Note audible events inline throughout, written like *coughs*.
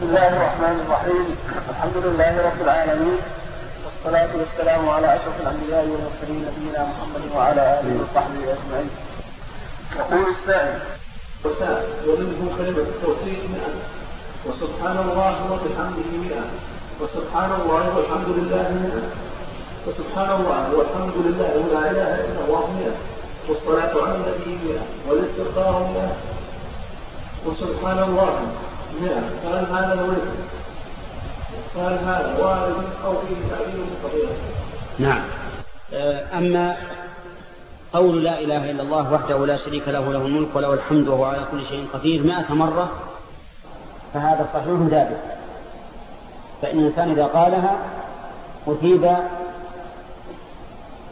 بسم الله الرحمن الرحيم. الحمد لله رب العالمين. والصلاة والسلام على أشرف الأنبياء والمرسلين نبينا محمد وعلى آله وصحبه أجمعين. يقول السائل وسائل ومنه كلمة التوحيد مئة وسبحان الله وبحمده مئة وسبحان الله والحمد لله مئة وسبحان الله والحمد لله ولا إله إلا الله مئة والصلاة على النبي مئة والإستغفار مئة وسبحان الله مئة. فهل هذا الورد فهل هذا وارد أو فيه تعليل قبيلة نعم. آه، أما قول لا إله إلا الله وحده لا شريك له له الملك وله الحمد وهو على كل شيء قدير مائة مرة فهذا صحيح ثابت. فإن الإنسان إذا قالها أثيب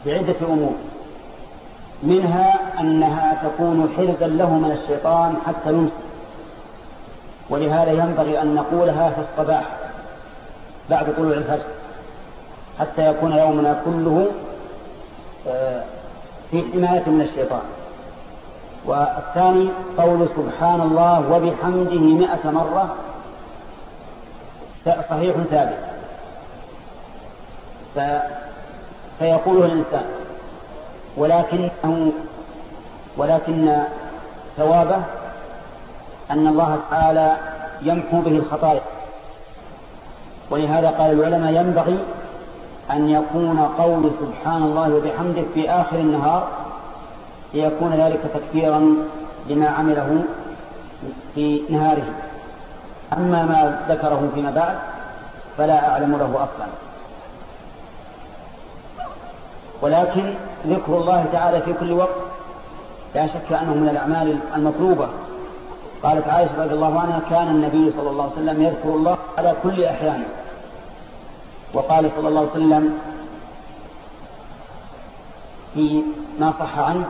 بعدة أمور. منها أنها تكون حرزا له من الشيطان حتى يمسك. ولهذا ينبغي أن نقولها في الصباح بعد طلوع الفجر حتى يكون يومنا كله آه، في حماية من الشيطان. والثاني قول سبحان الله وبحمده مئة مرة صحيح ثابت. فيقوله الإنسان ولكنه ولكن ثوابه أن الله تعالى يمحو به الخطايا. ولهذا قال العلماء ينبغي أن يكون قول سبحان الله وبحمده في آخر النهار ليكون ذلك تكفيرا لما عمله في نهاره. أما ما ذكره فيما بعد فلا أعلم له أصلا. ولكن ذكر الله تعالى في كل وقت لا شك أنه من الأعمال المطلوبة قالت عائشة رضي الله عنها كان النبي صلى الله عليه وسلم يذكر الله على كل أحيانه. وقال صلى الله عليه وسلم في ما صح عنه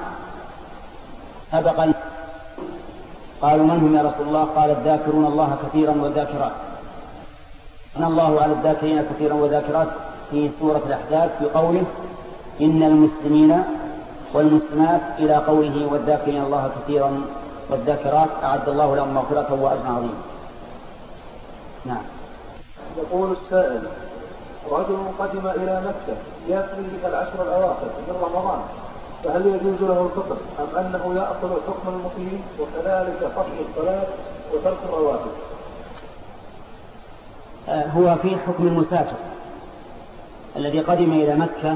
سبق قالوا من هم يا رسول الله؟ قال الذاكرون الله كثيرا والذاكرات أن الله على الذاكرين كثيرا والذاكرات في سورة الأحزاب في قوله إن المسلمين والمسلمات إلى قوله والذاكرين الله كثيرا والذاكرات أعد الله لهم مغفرة وأجر عظيم. نعم. يقول السائل رجل قدم إلى مكة يقضي العشر الأواخر من رمضان فهل يجوز له الفطر أم أنه يأخذ حكم المقيم وكذلك فصل الصلاة وترك الرواتب؟ آه، هو في حكم المسافر الذي قدم إلى مكة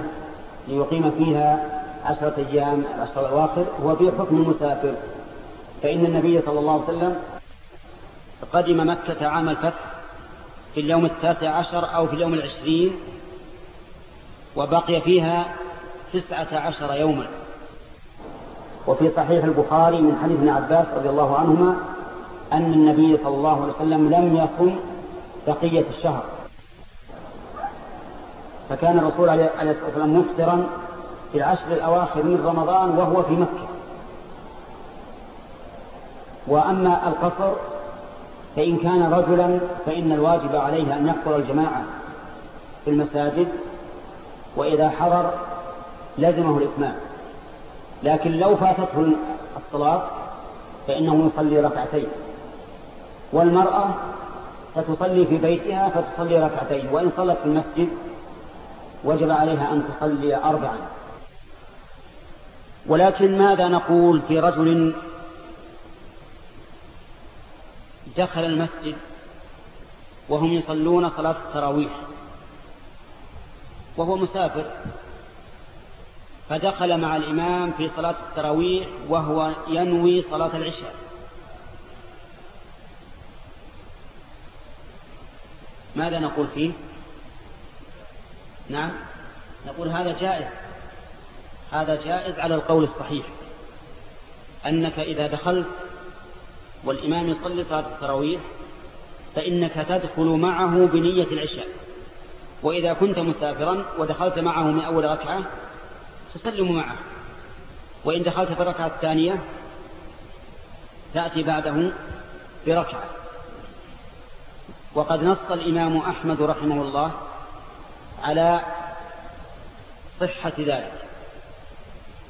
ليقيم فيها عشرة أيام العشر الأواخر هو في حكم المسافر. فإن النبي صلى الله عليه وسلم قدم مكة عام الفتح في اليوم التاسع عشر أو في اليوم العشرين وبقي فيها تسعة عشر يوما. وفي صحيح البخاري من حديث ابن عباس رضي الله عنهما أن النبي صلى الله عليه وسلم لم يصم بقية الشهر. فكان الرسول عليه الصلاة والسلام مفطرا في العشر الأواخر من رمضان وهو في مكة. وأما القصر فإن كان رجلا فإن الواجب عليه أن يحضر الجماعة في المساجد وإذا حضر لزمه الإتمام. لكن لو فاتته الصلاة فإنه يصلي ركعتين. والمرأة فتصلي في بيتها فتصلي ركعتين. وإن صلت في المسجد وجب عليها أن تصلي أربعا. ولكن ماذا نقول في رجل دخل المسجد وهم يصلون صلاة التراويح. وهو مسافر. فدخل مع الإمام في صلاة التراويح وهو ينوي صلاة العشاء. ماذا نقول فيه؟ نعم. نقول هذا جائز. هذا جائز على القول الصحيح. أنك إذا دخلت والإمام يصلي صلاة التراويح فإنك تدخل معه بنية العشاء. وإذا كنت مسافرا ودخلت معه من أول ركعة تسلم معه. وإن دخلت في الركعة الثانية تأتي بعده بركعة. وقد نص الإمام أحمد رحمه الله على صحة ذلك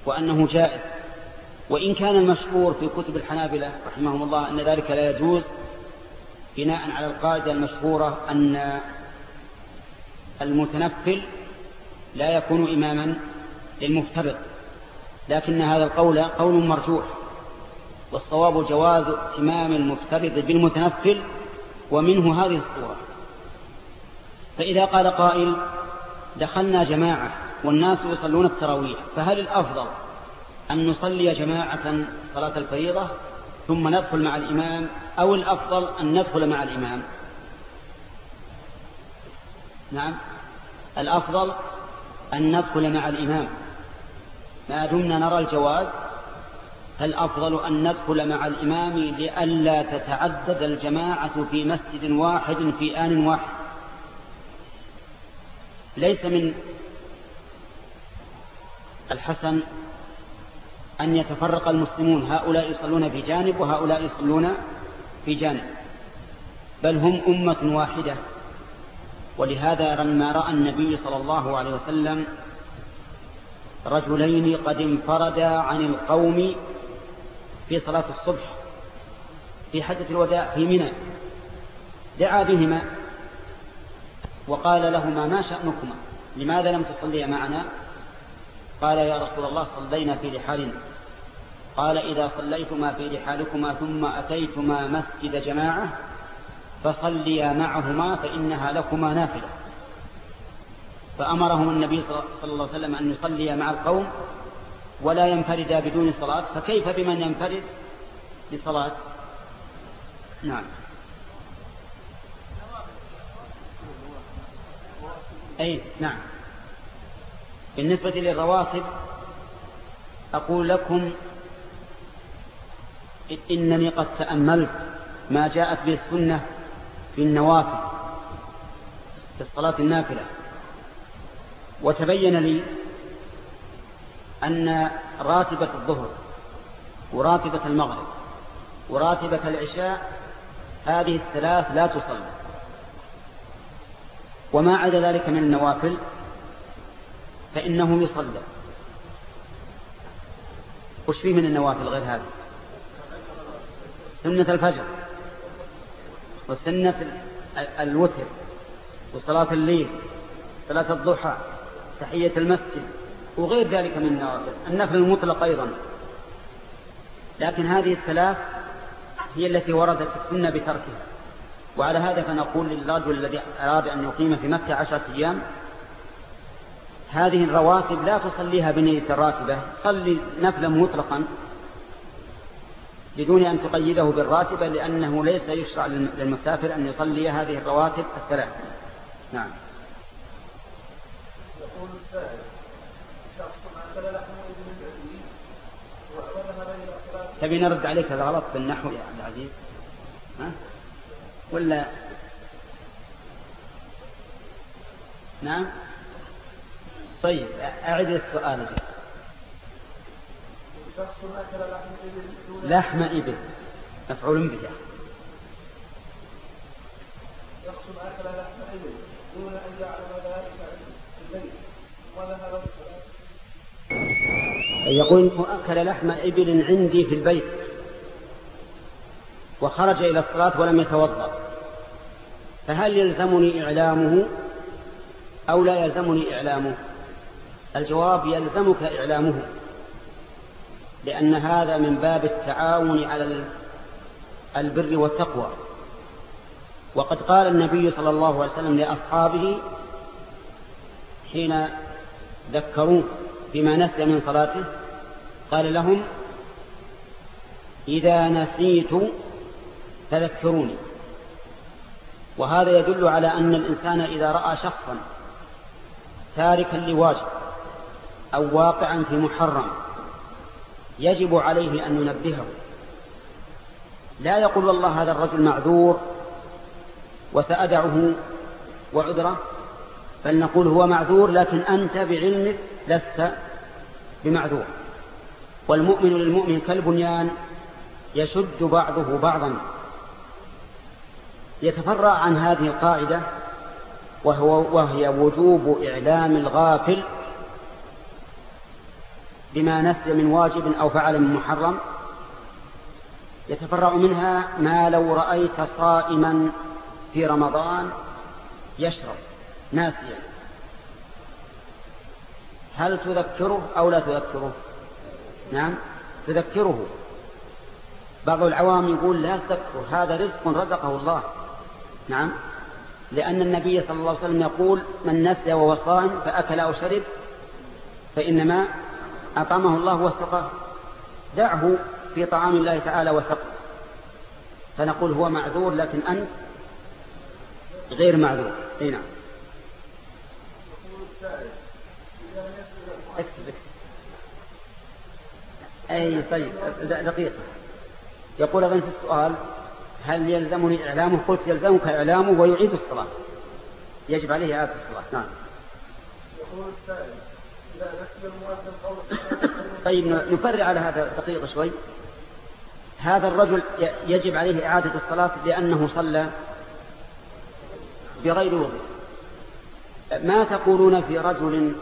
وأنه جائز. وإن كان المشهور في كتب الحنابلة رحمهم الله أن ذلك لا يجوز بناء على القاعدة المشهورة أن المتنفل لا يكون إماما للمفترض. لكن هذا القول قول مرجوح والصواب جواز ائتمام المفترض بالمتنفل ومنه هذه الصورة. فإذا قال قائل دخلنا جماعة والناس يصلون التراويح فهل الأفضل أن نصلي جماعة صلاة الفريضة ثم ندخل مع الإمام أو الأفضل أن ندخل مع الإمام. نعم. الأفضل أن ندخل مع الإمام. ما دمنا نرى الجواز. فالأفضل أن ندخل مع الإمام لئلا تتعدد الجماعة في مسجد واحد في آن واحد. ليس من الحسن أن يتفرق المسلمون. هؤلاء يصلون في جانب وهؤلاء يصلون في جانب. بل هم أمة واحدة. ولهذا لما رأى النبي صلى الله عليه وسلم رجلين قد انفردا عن القوم في صلاة الصبح في حجة الوداع في منى. دعا بهما وقال لهما ما شأنكما؟ لماذا لم تصليا معنا؟ قال يا رسول الله صلينا في رحالنا. قال إذا صليتما في رحالكما ثم أتيتما مسجد جماعة فصليا معهما فإنها لكما نافلة. فأمرهم النبي صلى الله عليه وسلم أن يصلي مع القوم ولا ينفرد بدون صلاة. فكيف بمن ينفرد؟ بصلاة نعم. أي نعم. بالنسبة للرواتب أقول لكم إنني قد تأملت ما جاءت به السنة في النوافل في الصلاة النافلة. وتبين لي أن راتبة الظهر وراتبة المغرب وراتبة العشاء هذه الثلاث لا تصلي. وما عدا ذلك من النوافل فإنه يصلى وش فيه من النوافل غير هذا؟ سنة الفجر وسنة الوتر وصلاة الليل صلاة الضحى تحية المسجد وغير ذلك من النوافل. النفل المطلق أيضا. لكن هذه الثلاث هي التي وردت السنة بتركها. وعلى هذا فنقول للرجل الذي أراد أن يقيم في مكة عشرة أيام هذه الرواتب لا تصليها بنية الراتبة. صلي نفلا مطلقا بدون أن تقيده بالراتبة لأنه ليس يشرع للمسافر أن يصلي هذه الرواتب الثلاث. نعم. يقول السائل شخص لحم تبي نرد عليك هذا غلط بالنحو يا عبد العزيز؟ ها؟ ولا؟ نعم. طيب أعد السؤال. شخص أكل لحم إبل لحم إبل مفعول به. شخص أكل لحم إبل دون أن يعلم ذلك في البيت وذهب يقول أكل لحم إبل عندي في البيت وخرج إلى الصلاة ولم يتوضأ. فهل يلزمني إعلامه أو لا يلزمني إعلامه؟ الجواب يلزمك إعلامه لأن هذا من باب التعاون على البر والتقوى. وقد قال النبي صلى الله عليه وسلم لأصحابه حين ذكروه بما نسي من صلاته قال لهم إذا نسيت فذكروني. وهذا يدل على أن الإنسان إذا رأى شخصا تاركا لواجب أو واقعا في محرم يجب عليه أن ينبهه. لا يقول والله هذا الرجل معذور وسأدعه وعذره بل نقول هو معذور لكن أنت بعلمك لست بمعذور. والمؤمن للمؤمن كالبنيان يشد بعضه بعضا. يتفرع عن هذه القاعدة وهو وهي وجوب إعلام الغافل بما نسي من واجب أو فعل من محرم. يتفرع منها ما لو رأيت صائما في رمضان يشرب ناسيا. هل تذكره أو لا تذكره؟ نعم تذكره. بعض العوام يقول لا تذكره هذا رزق رزقه الله. نعم لأن النبي صلى الله عليه وسلم يقول من نسي وهو صائم فأكل أو شرب فإنما أطعمه الله وسقاه دعه في طعام الله تعالى وسقه. فنقول هو معذور لكن أنت غير معذور. أي نعم. أي طيب دقيقة. يقول أظن في السؤال هل يلزمني إعلامه؟ قلت يلزمك إعلامه ويعيد الصلاة. يجب عليه إعادة الصلاة. نعم. يقول السائل طيب نفرع على هذا دقيقة شوي. هذا الرجل يجب عليه إعادة الصلاة لأنه صلى بغير وضوء. ما تقولون في رجل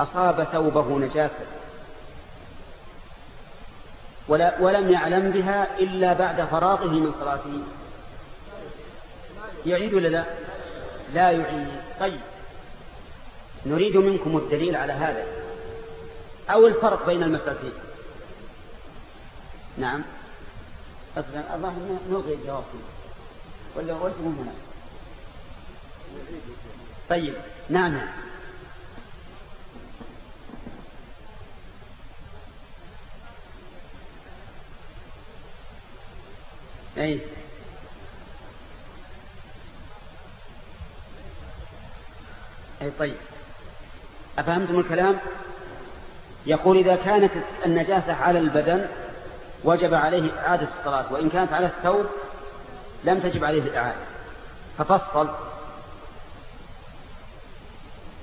أصاب ثوبه نجاسة؟ ولا ولم يعلم بها إلا بعد فراغه من صلاته. يعيد ولا لا؟ لا يعيد. طيب. نريد منكم الدليل على هذا. أو الفرق بين المسألتين. نعم. الله نلغي الجواب ولا قلتم هنا. طيب. نعم. أي. أي طيب. أفهمتم الكلام؟ يقول إذا كانت النجاسة على البدن وجب عليه إعادة الصلاة وإن كانت على الثوب لم تجب عليه الإعادة. ففصل.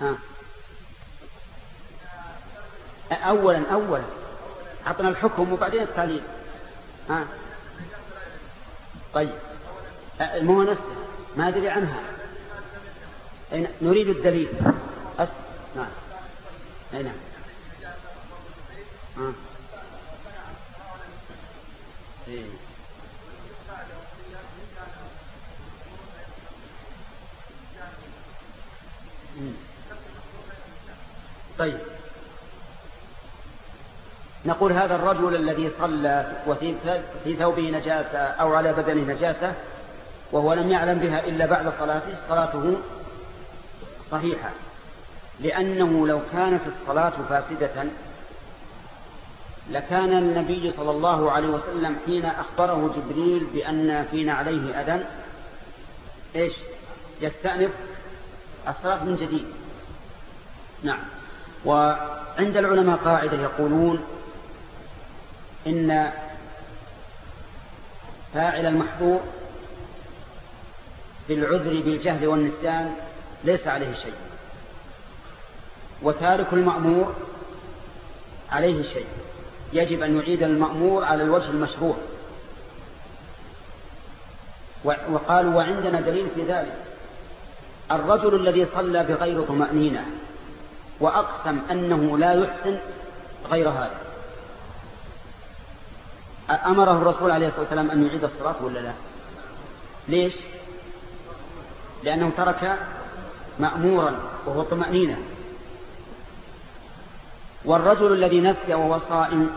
ها. أولا أولا. أعطنا الحكم وبعدين التعليل. ها. طيب. المو نفسه ما أدري عنها. نريد الدليل. نعم. أي نعم. آه. إيه. طيب. نقول هذا الرجل الذي صلى وفي في ثوبه نجاسة أو على بدنه نجاسة وهو لم يعلم بها إلا بعد صلاته صلاته صحيحة. لأنه لو كانت الصلاة فاسدة لكان النبي صلى الله عليه وسلم حين أخبره جبريل بأن فينا عليه أذى إيش؟ يستأنف. الصلاة من جديد. نعم. وعند العلماء قاعدة يقولون إن فاعل المحظور بالعذر بالجهل والنسيان ليس عليه شيء. وتارك المأمور عليه شيء. يجب أن يعيد المأمور على الوجه المشروع. وقالوا وعندنا دليل في ذلك. الرجل الذي صلى بغير طمأنينة وأقسم أنه لا يحسن غير هذا. أمره الرسول عليه الصلاة والسلام أن يعيد الصلاة ولا لا؟ ليش؟ لأنه ترك مأمورا وهو طمأنينة. والرجل الذي نسي وهو صائم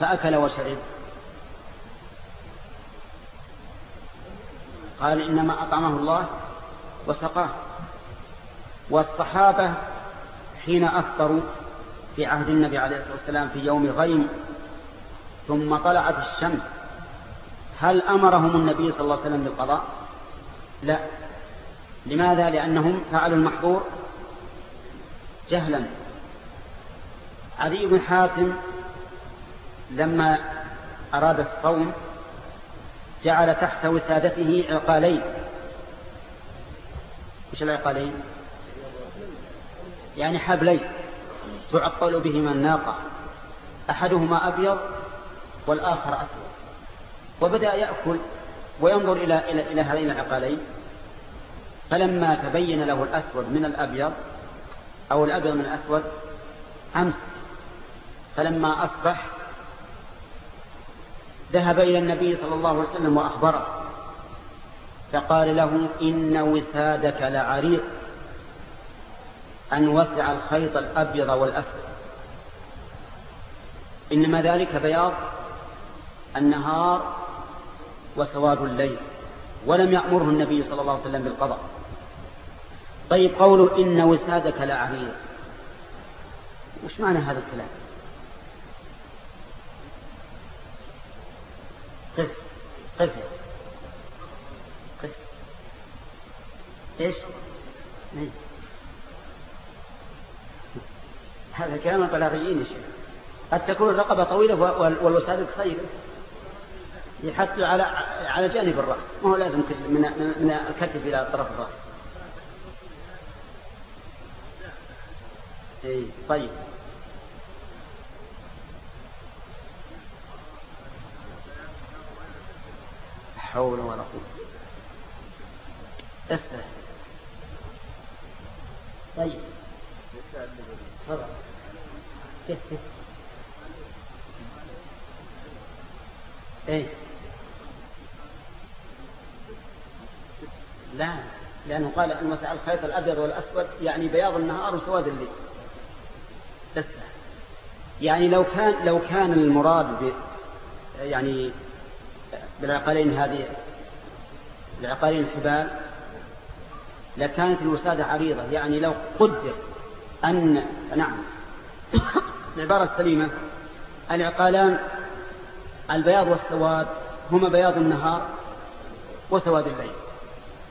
فأكل وشرب. قال إنما أطعمه الله وسقاه. والصحابة حين أفطروا في عهد النبي عليه الصلاة والسلام في يوم غيم ثم طلعت الشمس هل أمرهم النبي صلى الله عليه وسلم بالقضاء؟ لا. لماذا؟ لأنهم فعلوا المحظور جهلا. عدي بن حاتم لما أراد الصوم جعل تحت وسادته عقالين. إيش العقالين؟ يعني حبلين. تعقل بهما الناقة. أحدهما أبيض والآخر أسود. وبدأ يأكل وينظر إلى, إلى, إلى هذين العقالين. فلما تبين له الأسود من الأبيض أو الأبيض من الأسود أمس فلما أصبح ذهب إلى النبي صلى الله عليه وسلم وأخبره فقال له إن وسادك لعريق أن وسع الخيط الأبيض والأسود. إنما ذلك بياض النهار وسواد الليل ولم يأمره النبي صلى الله عليه وسلم بالقضاء. طيب قوله إن وسادك لعريض وش معنى هذا الكلام؟ قف قف. قف. إيش؟ هذا كلام البلاغيين يا شيخ. قد تكون الرقبة طويلة والوسادة قصيرة. يحط على على جانب الرأس. ما هو لازم من من الكتف إلى طرف الرأس. اي طيب. حول ولا قوة. استرح طيب. تفضل إيه؟ لا لأنه قال أن مسح الخيط الأبيض والأسود يعني بياض النهار وسواد الليل. بس يعني لو كان لو كان المراد يعني بالعقلين هذه العقلين الحبال لكانت الوسادة عريضة. يعني لو قدر أن نعم. *coughs* العبارة السليمة العقالان البياض والسواد هما بياض النهار وسواد الليل.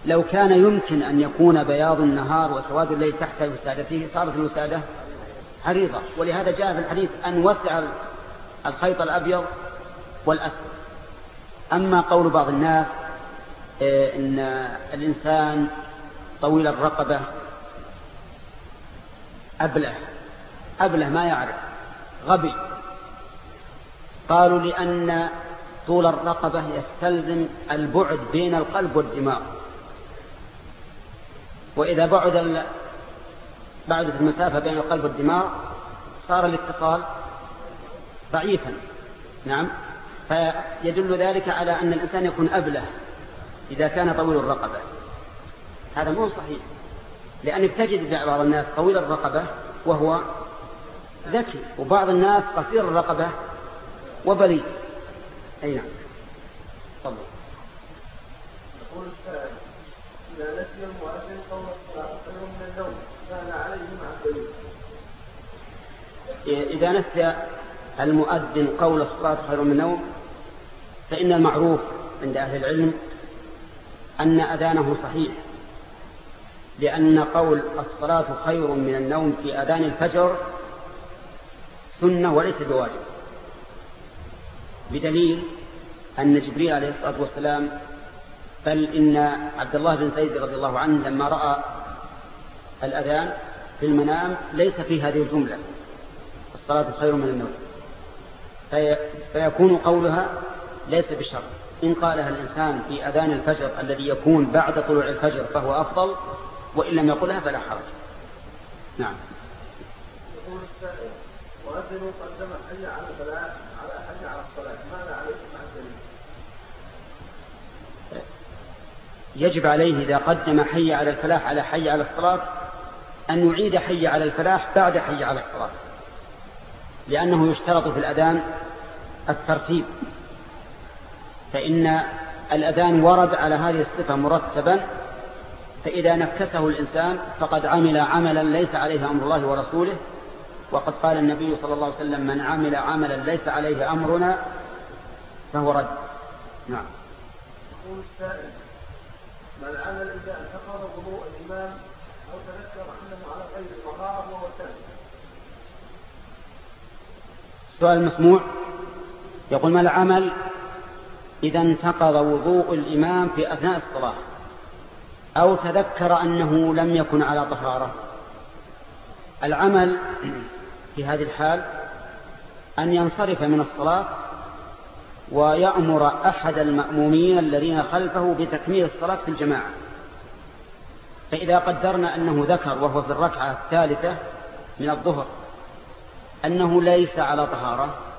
لو كان يمكن أن يكون بياض النهار وسواد الليل تحت وسادته صارت الوسادة عريضة. ولهذا جاء في الحديث أن وسع الخيط الأبيض والأسود. أما قول بعض الناس إيه، إن الإنسان طويل الرقبة أبله أبله ما يعرف غبي. قالوا لأن طول الرقبة يستلزم البعد بين القلب والدماغ. وإذا بعد بعدت المسافة بين القلب والدماغ صار الاتصال ضعيفا. نعم. فيدل ذلك على أن الإنسان يكون أبله إذا كان طويل الرقبة. هذا مو صحيح. لأنك تجد بعض الناس طويل الرقبة وهو ذكي وبعض الناس قصير الرقبة وبليد أي نعم. تفضل. يقول السائل إذا نسي المؤذن قول الصلاة خير من النوم كان عليه مع إذا نسي المؤذن قول الصلاة خير من النوم فإن المعروف عند أهل العلم أن أذانه صحيح لأن قول الصلاة خير من النوم في أذان الفجر سنة وليس بواجب بدليل أن جبريل عليه الصلاة والسلام بل إن عبد الله بن زيد رضي الله عنه لما رأى الأذان في المنام ليس في هذه الجملة الصلاة خير من النوم في فيكون قولها ليس بشرط إن قالها الإنسان في أذان الفجر الذي يكون بعد طلوع الفجر فهو أفضل وإن لم يقلها فلا حرج. نعم. يقول السائل وأذن قدم حي على على حي على الصلاة ماذا عليه مع الدليل يجب عليه إذا قدم حي على الفلاح على حي على الصلاة أن يعيد حي على الفلاح بعد حي على الصلاة. لأنه يشترط في الأذان الترتيب. فإن الأذان ورد على هذه الصفة مرتبا فإذا نكسه الإنسان فقد عمل عملا ليس عليه أمر الله ورسوله. وقد قال النبي صلى الله عليه وسلم من عمل عملا ليس عليه أمرنا فهو رد. نعم. يقول السائل من عمل إذا انتقض وضوء الإمام أو تذكر أنه على غير الطهارة وهو سائل السؤال مسموع. يقول ما العمل إذا انتقض وضوء الإمام في أثناء الصلاة أو تذكر أنه لم يكن على طهارة. العمل *clears throat* في هذه الحال أن ينصرف من الصلاة ويأمر أحد المأمومين الذين خلفه بتكميل الصلاة في الجماعة. فإذا قدرنا أنه ذكر وهو في الركعة الثالثة من الظهر أنه ليس على طهارة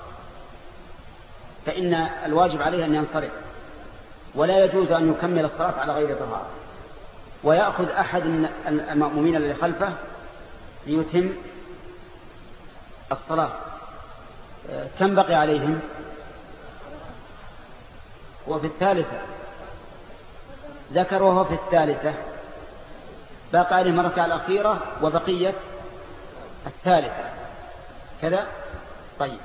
فإن الواجب عليه أن ينصرف ولا يجوز أن يكمل الصلاة على غير طهارة. ويأخذ أحد المأمومين الذي خلفه ليتم الصلاة. كم بقي عليهم؟ وفي الثالثة ذكر وهو في الثالثة باقي عليهم الركعة الأخيرة وبقية الثالثة. كذا؟ طيب.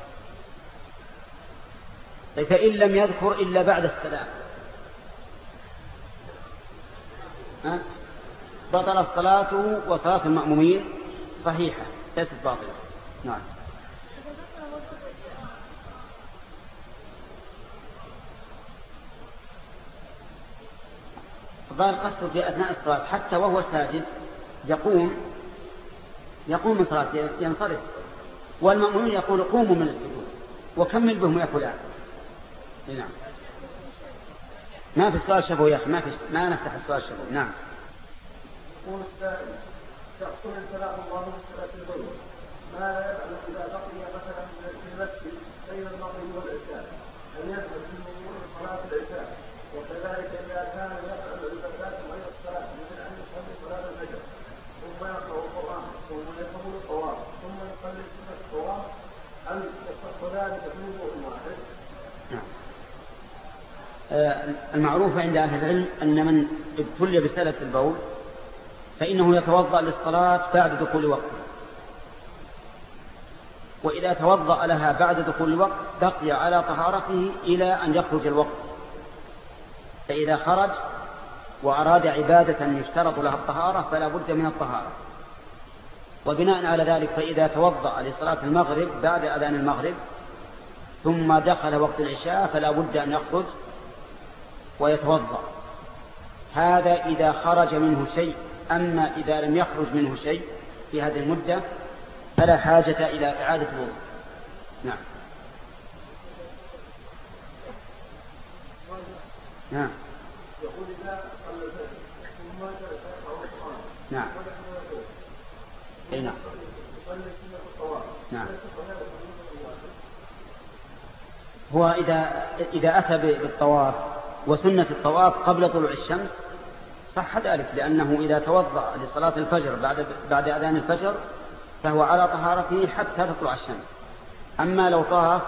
فإن لم يذكر إلا بعد السلام بطل صلاته وصلاة المأمومين صحيحة ليست باطلة. نعم. ظاهر قصده في أثناء الصلاة حتى وهو ساجد يقوم يقوم من صلاته ينصرف والمأمومين يقول قوموا من السجود وكمل بهم يا فلان. نعم. ما في سؤال شفوي يا أخي؟ ما, في ما نفتح السؤال شفوي نعم. يقول السائل تأخذ سلام الله من صلاة الظهر ماذا يفعل إذا بقي مثلا في المسجد بين المغرب والعشاء؟ هل يذهب في صلاة العشاء؟ وكذلك إذا كان يفعل الزكاة غير الصلاة مثل أن يصلي صلاة الفجر ثم يقرأ القرآن ثم يقبل الطواف ثم يصلي سنة الطواف هل يصح ذلك في وضوء واحد؟ نعم آه، المعروف عند أهل العلم أن من ابتلي بسلة البول فإنه يتوضأ للصلاة بعد دخول وقته وإذا توضأ لها بعد دخول الوقت بقي على طهارته إلى أن يخرج الوقت. فإذا خرج وأراد عبادة يشترط لها الطهارة فلا بد من الطهارة. وبناء على ذلك فإذا توضأ لصلاة المغرب بعد أذان المغرب ثم دخل وقت العشاء فلا بد أن يخرج ويتوضأ. هذا إذا خرج منه شيء أما إذا لم يخرج منه شيء في هذه المدة فلا حاجة إلى إعادة الوضوء. نعم. نعم. نعم. أي نعم. نعم. هو إذا إذا أتى بالطواف وسنة الطواف قبل طلوع الشمس؟ صح ذلك لأنه إذا توضأ لصلاة الفجر بعد بعد أذان الفجر فهو على طهارته حتى تطلع الشمس. أما لو طاف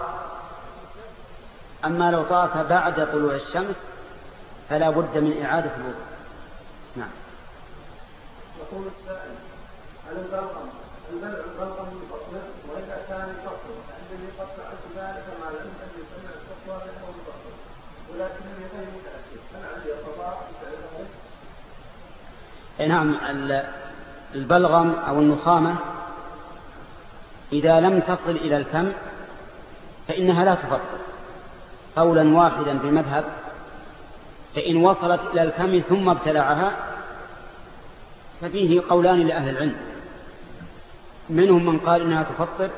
أما لو طاف بعد طلوع الشمس فلا بد من إعادة الوضوء. نعم. يقول السائل هل البلغم البلغم يفصل فعندما يفصل عن ذلك مع العلم أن يسمع الفتوى بأنه يفصل ولكن غير متأكد هل عندي قضاء نعم البلغم أو النخامة إذا لم تصل إلى الفم فإنها لا تفطر قولا واحدا بمذهب فإن وصلت إلى الفم ثم ابتلعها ففيه قولان لأهل العلم. منهم من قال إنها تفطر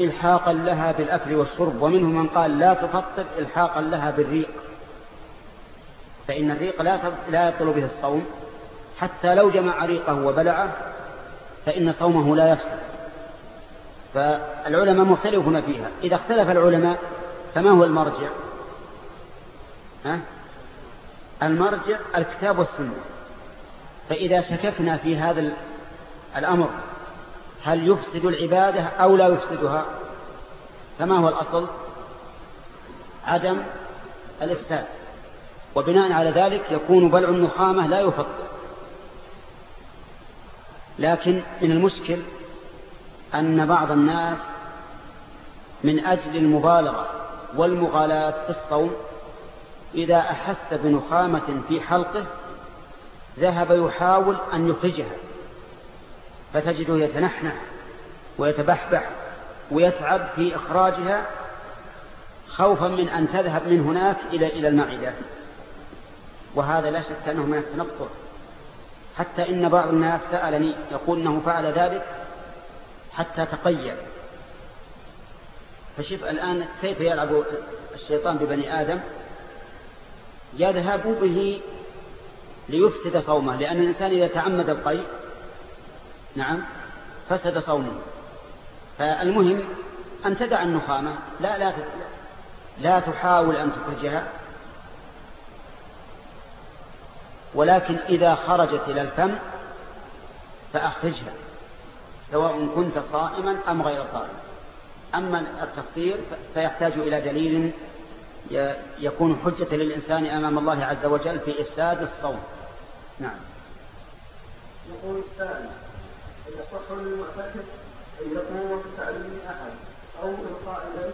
إلحاقا لها بالأكل والشرب ومنهم من قال لا تفطر إلحاقا لها بالريق. فإن الريق لا لا يبطل به الصوم. حتى لو جمع ريقه وبلعه فإن صومه لا يفسد. فالعلماء مختلفون فيها. إذا اختلف العلماء فما هو المرجع؟ ها؟ المرجع الكتاب والسنة. فإذا شككنا في هذا الأمر هل يفسد العبادة أو لا يفسدها؟ فما هو الأصل؟ عدم الإفساد وبناء على ذلك يكون بلع النخامة لا يفطر لكن من المشكل أن بعض الناس من أجل المبالغة والمغالاة في الصوم إذا أحس بنخامة في حلقه ذهب يحاول أن يخرجها فتجده يتنحنح ويتبحبح ويتعب في إخراجها خوفا من أن تذهب من هناك إلى إلى المعدة. وهذا لا شك أنه من التنطع حتى إن بعض الناس سألني يقول أنه فعل ذلك حتى تقيأ. فشوف الآن كيف يلعب الشيطان ببني آدم؟ يذهب به ليفسد صومه لأن الإنسان إذا تعمد القيء نعم فسد صومه. فالمهم أن تدع النخامة. لا لا لا تحاول أن تخرجها ولكن إذا خرجت إلى الفم فأخرجها سواء كنت صائما أم غير صائم. أما التفطير فيحتاج إلى دليل يكون حجة للإنسان أمام الله عز وجل في إفساد الصوم. نعم. يقول السائل يصح للمعتكف أن يقوم بتعليم أحد أو إلقاء إليه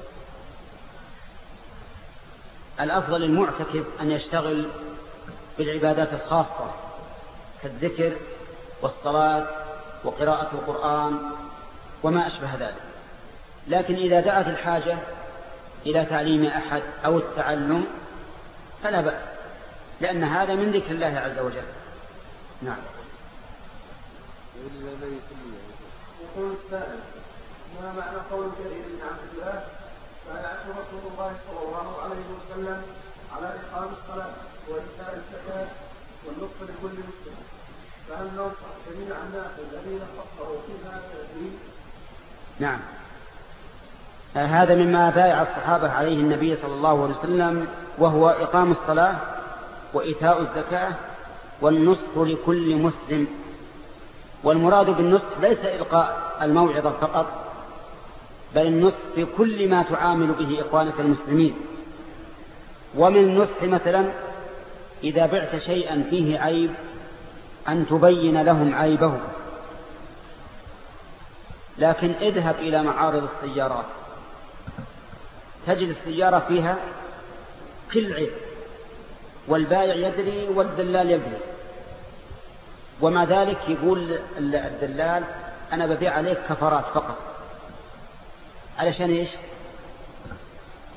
الأفضل للمعتكف أن يشتغل بالعبادات الخاصة كالذكر والصلاة وقراءة القرآن وما أشبه ذلك. لكن إذا دعت الحاجة إلى تعليم أحد أو التعلم فلا بأس لأن هذا من ذكر الله عز وجل. نعم. يقول السائل ما معنى قول جرير بن عبد الله؟ بايعته رسول الله صلى الله عليه وسلم على إقام الصلاة وإيتاء الزكاة والنصف لكل مسلم. فهل ننصح جميع الناس الذين قصروا في هذا الدين؟ نعم. هذا مما بايع الصحابة عليه النبي صلى الله عليه وسلم وهو إقام الصلاة وإيتاء الزكاة والنصح لكل مسلم. والمراد بالنصح ليس إلقاء الموعظة فقط بل النصح في كل ما تعامل به إخوانك المسلمين. ومن النصح مثلا إذا بعت شيئا فيه عيب أن تبين لهم عيبه لكن اذهب إلى معارض السيارات. تجد السيارة فيها كل عيب والبائع يدري والدلال يدري. ومع ذلك يقول الدلال أنا ببيع عليك كفرات فقط. علشان إيش؟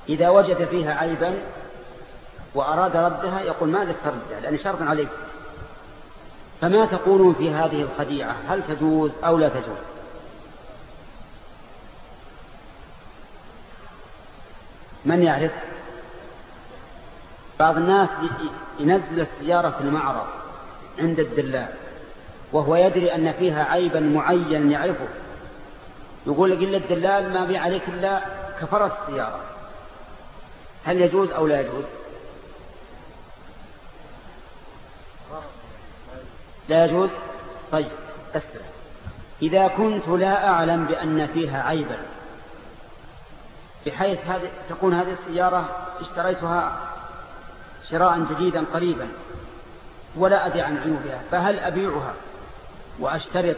إذا وجد فيها عيبا وأراد ردها يقول ما لك تردها لأن شرط عليك. فما تقولون في هذه الخديعة؟ هل تجوز أو لا تجوز؟ من يعرف؟ بعض الناس ينزل السيارة في المعرض عند الدلال وهو يدري أن فيها عيبا معين يعرفه. يقول لك إلا الدلال ما بي عليك إلا كفرت السيارة. هل يجوز أو لا يجوز؟ لا يجوز؟ طيب أسرع. إذا كنت لا أعلم بأن فيها عيبا بحيث هذه تكون هذه السيارة اشتريتها شراء جديدا قريبا ولا أدري عن عيوبها فهل أبيعها وأشترط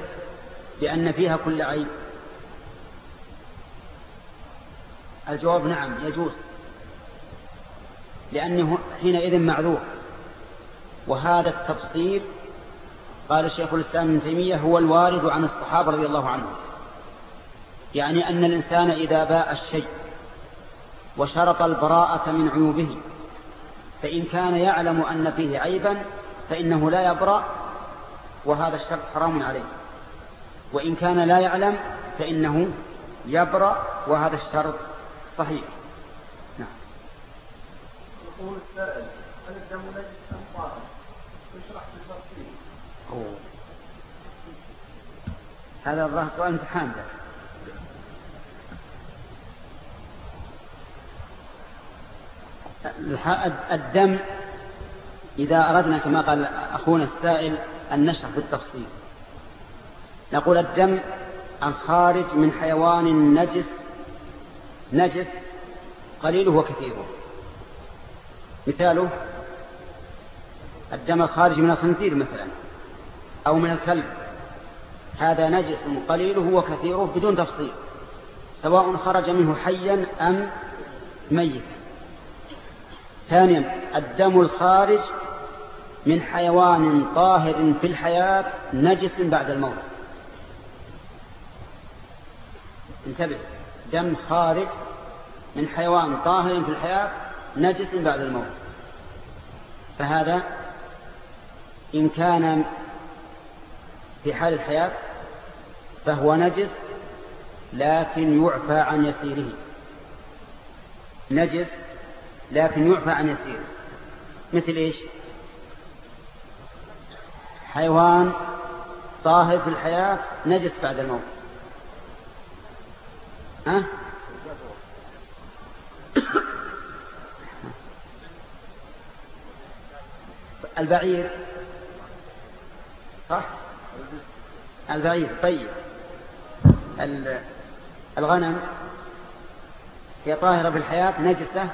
بأن فيها كل عيب؟ الجواب نعم يجوز لأنه حينئذ معذور وهذا التفصيل قال الشيخ الإسلام ابن تيمية هو الوارد عن الصحابة رضي الله عنهم. يعني أن الإنسان إذا باع الشيء وشرط البراءة من عيوبه فإن كان يعلم أن فيه عيبا فإنه لا يبرأ وهذا الشرط حرام عليه. وإن كان لا يعلم فإنه يبرأ وهذا الشرط صحيح. نعم. يقول السائل هل الدم نجس أم طاهر؟ اشرح بالتفصيل هذا الظاهر سؤال ده الدم إذا أردنا كما قال أخونا السائل أن نشرح بالتفصيل نقول الدم الخارج من حيوان نجس نجس قليله وكثيره مثاله الدم الخارج من الخنزير مثلا أو من الكلب. هذا نجس قليله وكثيره بدون تفصيل سواء خرج منه حيا أم ميتا. ثانيا الدم الخارج من حيوان طاهر في الحياة نجس بعد الموت. انتبه دم خارج من حيوان طاهر في الحياة نجس بعد الموت. فهذا إن كان في حال الحياة فهو نجس لكن يعفى عن يسيره. نجس لكن يعفى عن يسيره. مثل إيش؟ حيوان طاهر في الحياة نجس بعد الموت. ها؟ البعير. صح؟ البعير. طيب. الغنم هي طاهرة في الحياة نجسة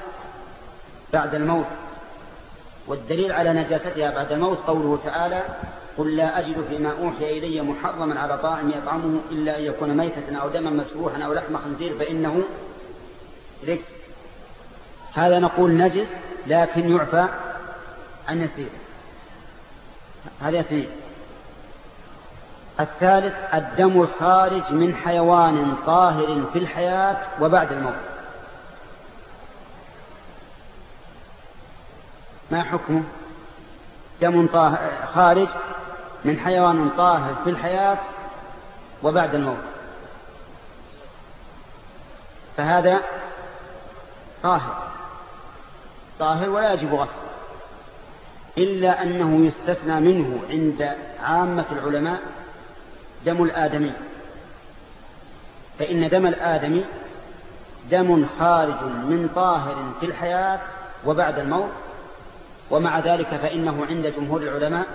بعد الموت. والدليل على نجاستها بعد الموت قوله تعالى قل لا أجد فيما أوحي إلي محرما على طاعم يطعمه إلا أن يكون ميتة أو دما مسروحا أو لحم خنزير فإنه ركس هذا نقول نجس لكن يعفى عن يسير هذا اثنين. الثالث الدم الخارج من حيوان طاهر في الحياة وبعد الموت. ما حكمه؟ دم خارج من حيوان طاهر في الحياة وبعد الموت. فهذا طاهر. طاهر ولا يجب غسل إلا أنه يستثنى منه عند عامة العلماء دم الآدمي. فإن دم الآدمي دم خارج من طاهر في الحياة وبعد الموت ومع ذلك فإنه عند جمهور العلماء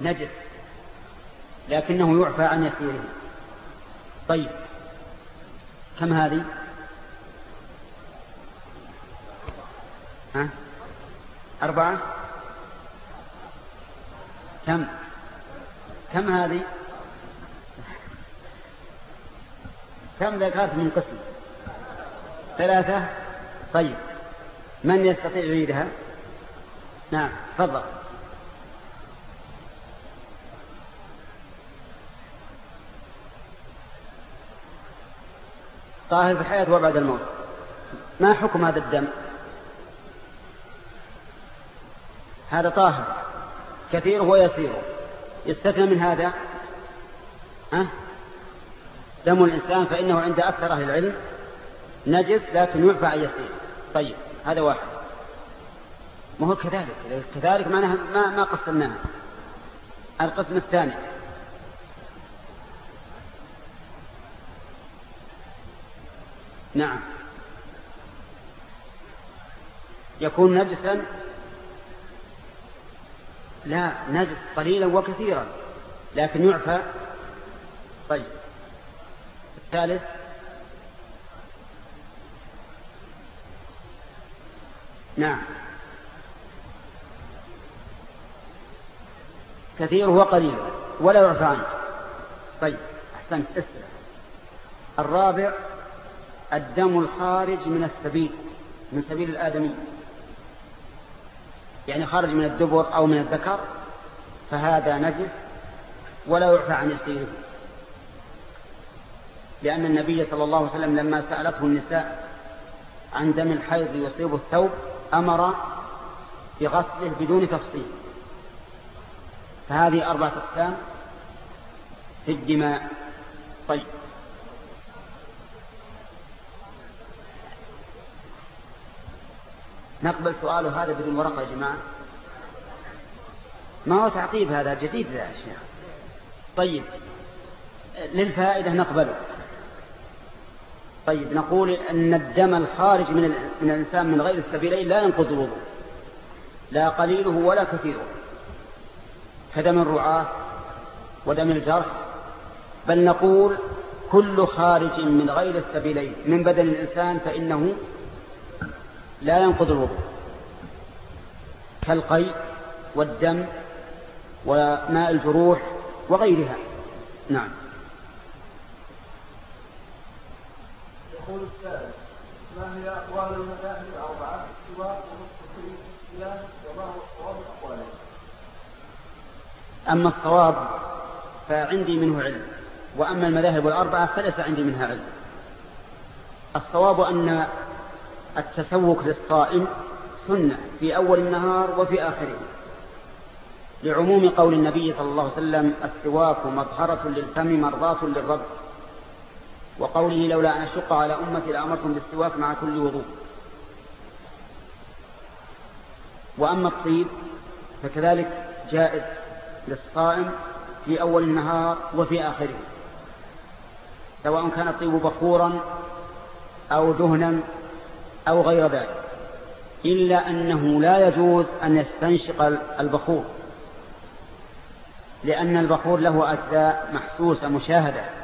نجس لكنه يعفى عن يسيره. طيب كم هذه؟ ها؟ أربعة؟ كم؟ كم هذه؟ كم ذكرت من قسم؟ ثلاثة؟ طيب. من يستطيع يعيدها؟ نعم تفضل. طاهر في الحياة وبعد الموت. ما حكم هذا الدم؟ هذا طاهر. كثير ويسير يستثنى من هذا؟ أه؟ دم الإنسان فإنه عند أكثر أهل العلم نجس لكن يعفى عن يسير. طيب هذا واحد. ما هو كذلك؟ كذلك معناها ما, ما قسمناها القسم الثاني. نعم. يكون نجسا؟ لا نجس قليلا وكثيرا لكن يعفى. طيب. الثالث نعم. كثير وقليل ولا يعفى عنه. طيب أحسنت اسئلة الرابع الدم الخارج من السبيل من سبيل الآدمي. يعني خارج من الدبر أو من الذكر فهذا نجس ولا يعفى عن يسيره. لأن النبي صلى الله عليه وسلم لما سألته النساء عن دم الحيض يصيب الثوب أمر بغسله بدون تفصيل. فهذه أربعة أقسام في الدماء. طيب. نقبل سؤاله هذا بدون ورقة يا جماعة. ما هو تعقيب هذا؟ جديد يا شيخ. طيب. للفائدة نقبله. طيب نقول أن الدم الخارج من, من الإنسان من غير السبيلين لا ينقض الوضوء لا قليله ولا كثيره. كدم الرعاة ودم الجرح. بل نقول كل خارج من غير السبيلين من بدن الإنسان فإنه لا ينقض الوضوء. كالقي والدم وماء الجروح وغيرها. نعم. يقول السائل ما هي أقوال المذاهب الأربعة السواء ونصف الصيام وما هو الصواب أقواله أما الصواب فعندي منه علم وأما المذاهب الأربعة فليس عندي منها علم. الصواب أن التسوق للصائم سنة في أول النهار وفي آخره. لعموم قول النبي صلى الله عليه وسلم السواك مطهرة للفم مرضاة للرب. وقوله لولا أن أشق على أمتي لأمرتم بالسواك مع كل وضوء. وأما الطيب فكذلك جائز للصائم في أول النهار وفي آخره. سواء كان الطيب بخورا أو دهنا أو غير ذلك. إلا أنه لا يجوز أن يستنشق البخور. لأن البخور له أجزاء محسوسة مشاهدة.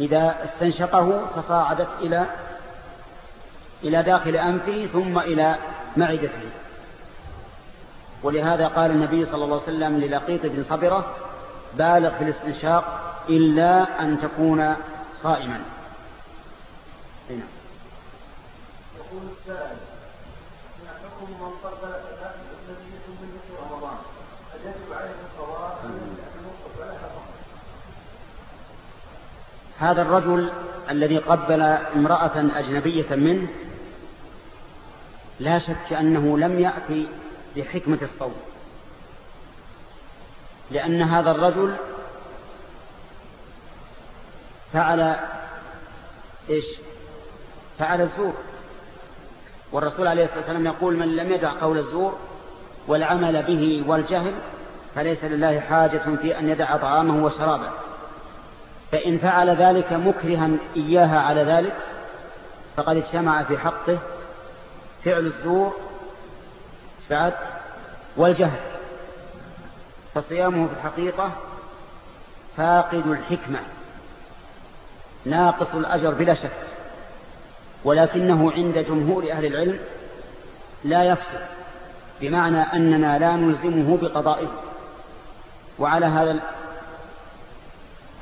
إذا استنشقه تصاعدت إلى إلى داخل أنفه ثم إلى معدته. ولهذا قال النبي صلى الله عليه وسلم للقيط بن صبرة بالغ في الاستنشاق إلا أن تكون صائما. هنا. يقول السائل ما حكم من قبل النبي مثل رمضان؟ يجب عليه هذا الرجل الذي قبل امرأة أجنبية منه لا شك أنه لم يأتي بحكمة الصوم. لأن هذا الرجل فعل إيش؟ فعل الزور. والرسول عليه الصلاة والسلام يقول من لم يدع قول الزور والعمل به والجهل فليس لله حاجة في أن يدع طعامه وشرابه. فإن فعل ذلك مكرها إياها على ذلك فقد اجتمع في حقه فعل الزور بعد والجهل فصيامه في الحقيقة فاقد الحكمة ناقص الأجر بلا شك ولكنه عند جمهور أهل العلم لا يفسد بمعنى أننا لا نلزمه بقضائه وعلى هذا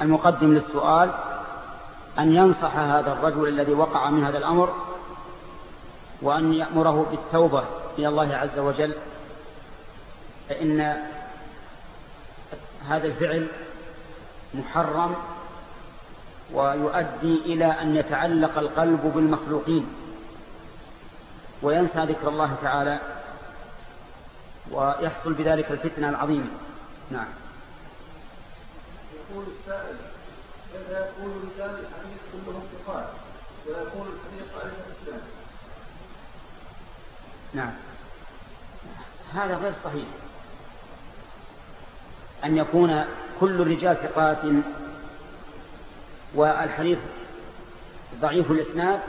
المقدم للسؤال أن ينصح هذا الرجل الذي وقع من هذا الأمر وأن يأمره بالتوبة إلى الله عز وجل فإن هذا الفعل محرم ويؤدي إلى أن يتعلق القلب بالمخلوقين. وينسى ذكر الله تعالى ويحصل بذلك الفتنة العظيمة. نعم. يقول السائل ماذا يقول رجال الحديث كلهم ثقات ويكون الحديث على الاسلام نعم. هذا غير صحيح. أن يكون كل الرجال ثقات والحديث ضعيف الإسناد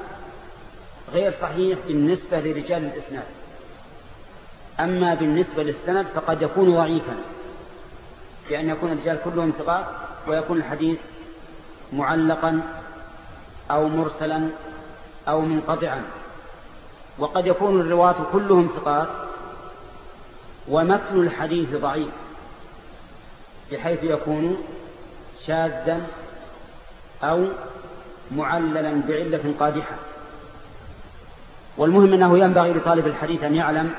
غير صحيح بالنسبة لرجال الإسناد. أما بالنسبة للسند فقد يكون ضعيفا بأن يكون الرجال كلهم ثقات ويكون الحديث معلقا أو مرسلا أو منقطعا. وقد يكون الرواة كلهم ثقات ومتن الحديث ضعيف بحيث يكون شاذا أو معللا بعلة قادحة. والمهم أنه ينبغي لطالب الحديث أن يعلم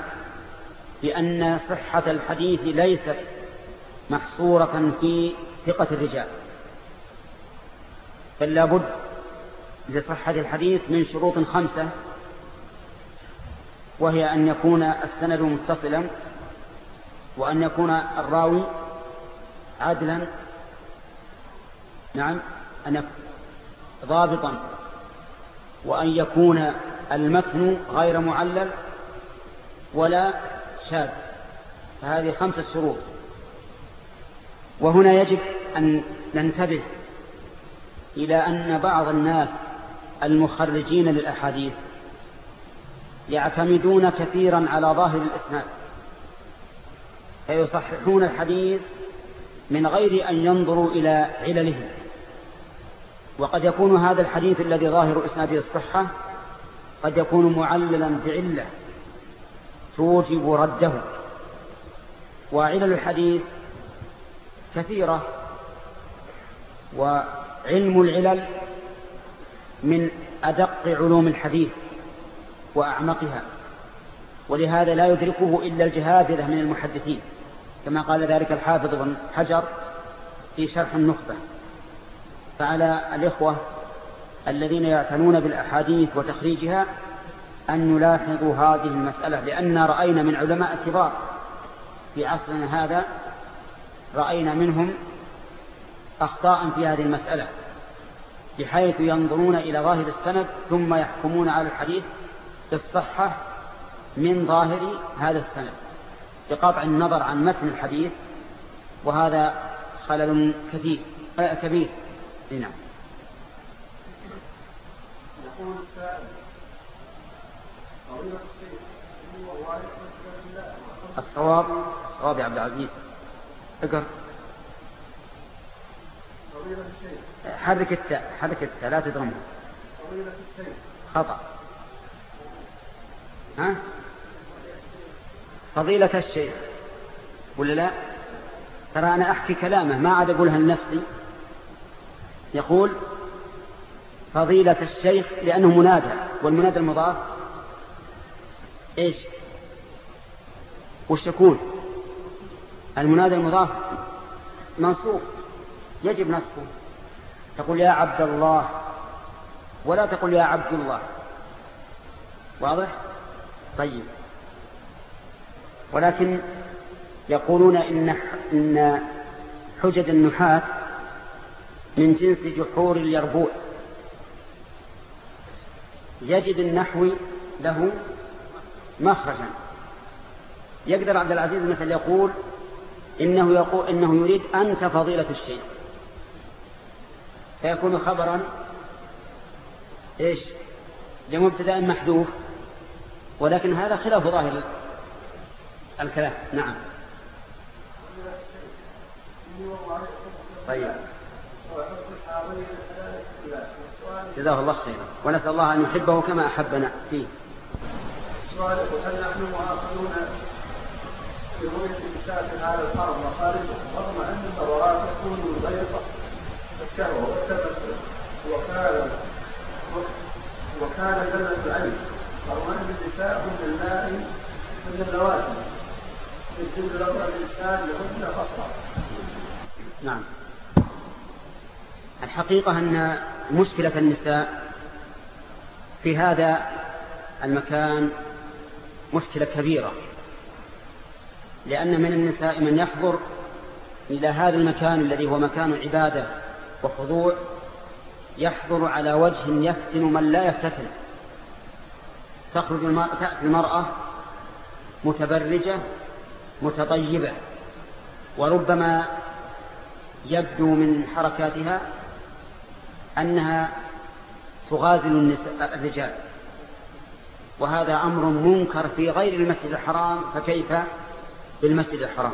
بأن صحة الحديث ليست محصورة في ثقة الرجال. بل لابد لصحة الحديث من شروط خمسة وهي أن يكون السند متصلا وأن يكون الراوي عدلا نعم أن ضابطا وأن يكون المتن غير معلل ولا شاذ. فهذه خمسة شروط. وهنا يجب أن ننتبه إلى أن بعض الناس المخرجين للأحاديث يعتمدون كثيرا على ظاهر الإسناد فيصححون الحديث من غير أن ينظروا إلى علله وقد يكون هذا الحديث الذي ظاهر إسناده الصحة قد يكون معللا بعلة توجب رده وعلل الحديث كثيرة. وعلم العلل من أدق علوم الحديث وأعمقها ولهذا لا يدركه إلا الجهابذة من المحدثين كما قال ذلك الحافظ بن حجر في شرح النخبة. فعلى الإخوة الذين يعتنون بالأحاديث وتخريجها أن يلاحظوا هذه المسألة لأن رأينا من علماء الكبار في عصرنا هذا رأينا منهم أخطاء في هذه المسألة بحيث ينظرون إلى ظاهر السند ثم يحكمون على الحديث بالصحة من ظاهر هذا السند. بقطع النظر عن متن الحديث وهذا خلل كثير كبير. نعم. يقول السائل الصواب الصواب يا عبد العزيز. اقر حرك التاء حرك التاء لا تضرمها خطأ. ها؟ فضيلة الشيخ ولا لا؟ ترى أنا أحكي كلامه ما عاد أقولها لنفسي. يقول فضيلة الشيخ لأنه منادى والمنادى المضاف إيش؟ وش يكون؟ المنادى المضاف منصوب يجب نصبه. تقول يا عبد الله ولا تقول يا عبد الله. واضح؟ طيب. ولكن يقولون إن, إن حجج النحاة من جنس جحور اليربوع. يجد النحو له مخرجا. يقدر عبد العزيز مثل يقول إنه, يقول إنه يريد أنت فضيلة الشيء فيكون خبرا إيش؟ لمبتدأ محذوف. ولكن هذا خلاف ظاهر الكلام. نعم. طيب. جزاه الله خيرا. ونسأل الله أن يحبه كما أحبنا. فيه. سؤال هل نحن مؤاخذون برؤية النساء في هذا الحرم وخارجه رغم أن الضرورات تكون غير الشهوة والتمثل وكان وكان جنة العين رغم أن النساء من الماء من اللواتي يجوز لهم الإنسان لهن فصلا نعم. الحقيقة أن مشكلة النساء في هذا المكان مشكلة كبيرة. لأن من النساء من يحضر إلى هذا المكان الذي هو مكان عبادة وخضوع يحضر على وجه يفتن من لا يفتتن. تخرج تأتي المرأة متبرجة متطيبة وربما يبدو من حركاتها أنها تغازل الرجال. وهذا أمر منكر في غير المسجد الحرام فكيف بالمسجد الحرام.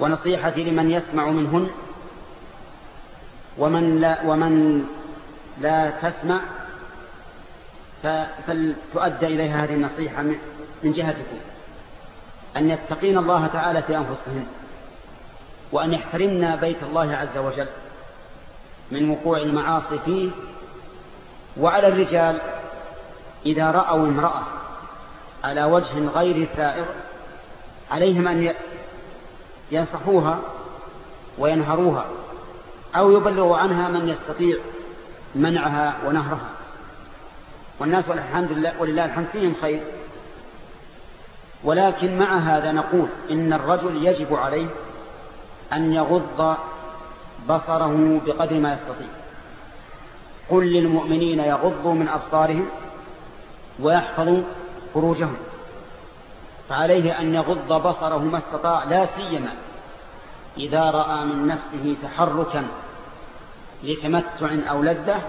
ونصيحتي لمن يسمع منهن ومن لا, ومن لا تسمع فلتؤدى إليها هذه النصيحة من جهتكم. أن يتقين الله تعالى في أنفسهن وأن يحترمنا بيت الله عز وجل من وقوع المعاصي فيه. وعلى الرجال إذا رأوا امرأة على وجه غير سائر عليهم أن ينصحوها وينهروها أو يبلغوا عنها من يستطيع منعها ونهرها. والناس والحمد لله ولله الحمد فيهم خير. ولكن مع هذا نقول إن الرجل يجب عليه أن يغض بصره بقدر ما يستطيع. قل للمؤمنين يغضوا من أبصارهم ويحفظوا فروجهم. فعليه أن يغض بصره ما استطاع لا سيما إذا رأى من نفسه تحركا لتمتع أو لذة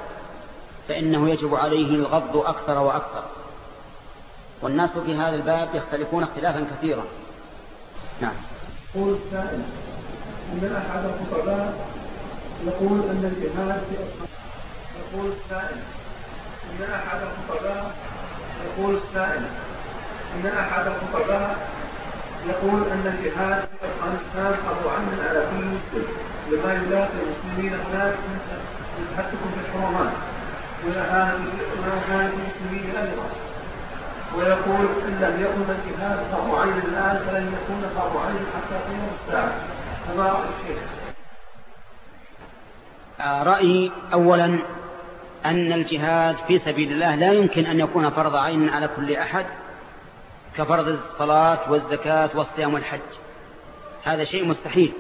فإنه يجب عليه الغض أكثر وأكثر. والناس في هذا الباب يختلفون اختلافا كثيرا. نعم. يقول السائل أن أحد الخطباء يقول أن الجهاد في يقول السائل أن أحد الخطباء يقول السائل أن أحد الخطباء يقول أن الجهاد في أفغانستان أبو عم على كل مسلم لما يلاقي المسلمين هناك من تحكم في الحرمات وإهانة المسلمين أيضا. ويقول إن لم يكن الجهاد فرض عين الآن فلن يكون فرض عين حتى قيام الساعة. هذا رأي الشيخ. آه، رأيي أولا أن الجهاد في سبيل الله لا يمكن أن يكون فرض عين على كل أحد. كفرض الصلاة والزكاة والصيام والحج. هذا شيء مستحيل.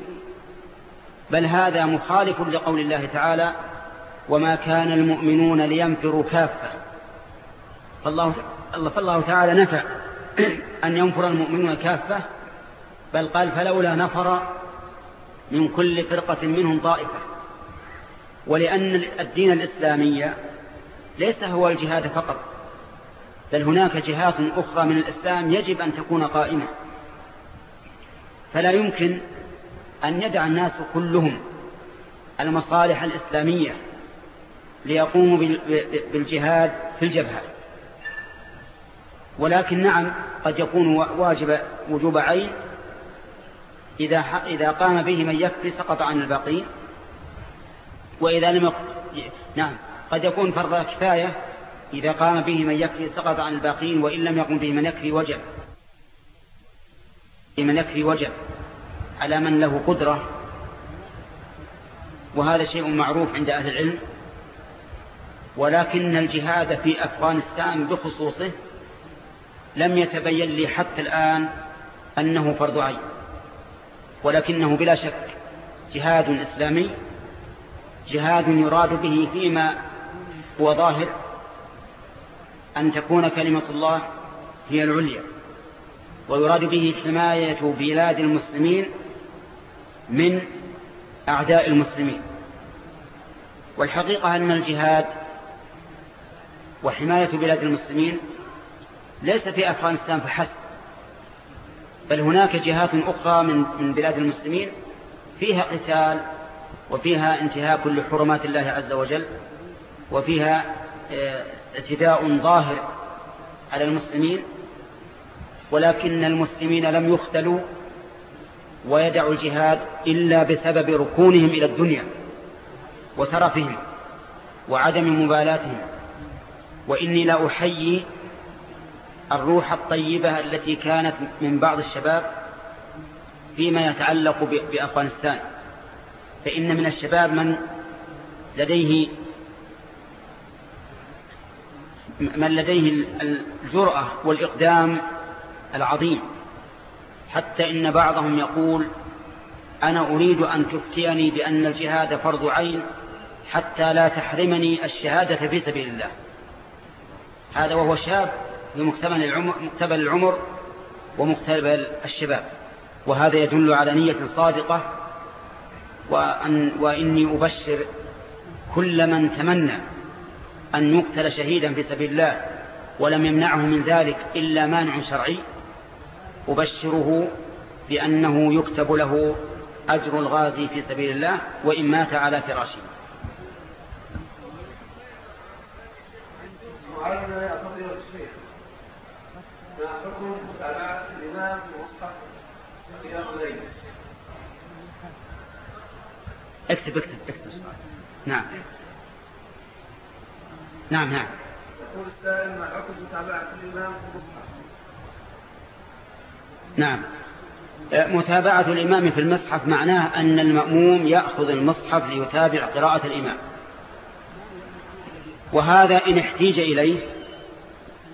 بل هذا مخالف لقول الله تعالى وما كان المؤمنون لينفروا كافة. فالله, فالله تعالى نفى *clears throat* أن ينفر المؤمنون كافة بل قال فلولا نفر من كل فرقة منهم طائفة. ولأن الدين الإسلامي ليس هو الجهاد فقط. بل هناك جهات أخرى من الإسلام يجب أن تكون قائمة فلا يمكن أن يدع الناس كلهم المصالح الإسلامية ليقوموا بالجهاد في الجبهة ولكن نعم قد يكون واجب وجوب عين إذا إذا قام به من يكفي سقط عن الباقين وإذا لم. نعم قد يكون فرض كفاية إذا قام به من يكفي سقط عن الباقين وإن لم يقم به من يكفي وجب. من يكفي وجب على من له قدرة. وهذا شيء معروف عند أهل العلم. ولكن الجهاد في أفغانستان بخصوصه لم يتبين لي حتى الآن أنه فرض عين. ولكنه بلا شك جهاد إسلامي جهاد يراد به فيما هو ظاهر. أن تكون كلمة الله هي العليا ويراد به حماية بلاد المسلمين من أعداء المسلمين. والحقيقة أن الجهاد وحماية بلاد المسلمين ليس في أفغانستان فحسب بل هناك جهات أخرى من من بلاد المسلمين فيها قتال وفيها انتهاك لحرمات الله عز وجل وفيها آه، اعتداء ظاهر على المسلمين ولكن المسلمين لم يختلوا ويدعوا الجهاد إلا بسبب ركونهم إلى الدنيا وترفهم وعدم مبالاتهم. وإني لا أحيي الروح الطيبة التي كانت من بعض الشباب فيما يتعلق بأفغانستان. فإن من الشباب من لديه من لديه الجرأة والإقدام العظيم. حتى إن بعضهم يقول أنا أريد أن تفتيني بأن الجهاد فرض عين حتى لا تحرمني الشهادة في سبيل الله. هذا وهو شاب بمقتبل العمر, مقتبل العمر ومقتبل الشباب. وهذا يدل على نية صادقة وأن وإني أبشر كل من تمنى أن يقتل شهيدا في سبيل الله ولم يمنعه من ذلك إلا مانع شرعي أبشره بأنه يكتب له أجر الغازي في سبيل الله وإن مات على فراشه. اكتب اكتب اكتب. نعم. نعم نعم. يقول السائل ما حكم متابعة الإمام في المصحف؟ نعم. متابعة الإمام في المصحف معناه أن المأموم يأخذ المصحف ليتابع قراءة الإمام. وهذا إن احتيج إليه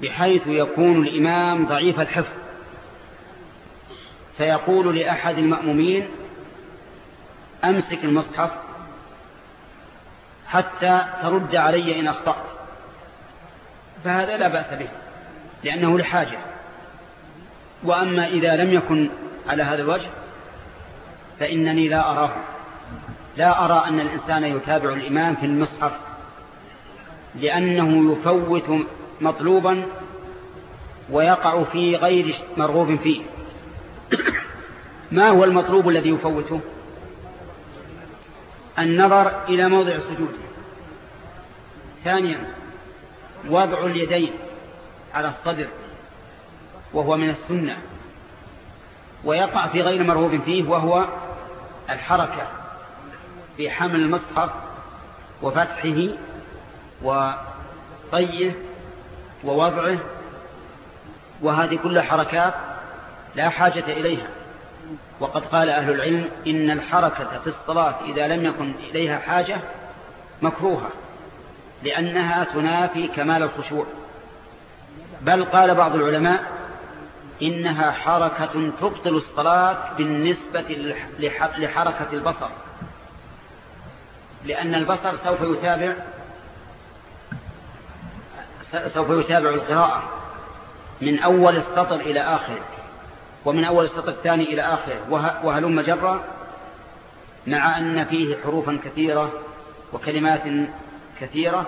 بحيث يكون الإمام ضعيف الحفظ. فيقول لأحد المأمومين أمسك المصحف حتى ترد علي إن أخطأت. فهذا لا بأس به لأنه لحاجة. وأما إذا لم يكن على هذا الوجه فإنني لا أراه. لا أرى أن الإنسان يتابع الإمام في المصحف لأنه يفوت مطلوبا ويقع في غير مرغوب فيه. *coughs* ما هو المطلوب الذي يفوته؟ النظر إلى موضع سجوده ثانيا وضع اليدين على الصدر وهو من السنة ويقع في غير مرغوب فيه وهو الحركة في حمل المصحف وفتحه وطيه ووضعه وهذه كلها حركات لا حاجة إليها. وقد قال أهل العلم إن الحركة في الصلاة إذا لم يكن إليها حاجة مكروهة. لأنها تنافي كمال الخشوع. بل قال بعض العلماء إنها حركة تبطل الصلاة بالنسبة لحركة البصر. لأن البصر سوف يتابع سوف يتابع القراءة من أول السطر إلى آخره ومن أول السطر الثاني إلى آخره. وهلم جرا مع أن فيه حروفا كثيرة وكلمات كثيرة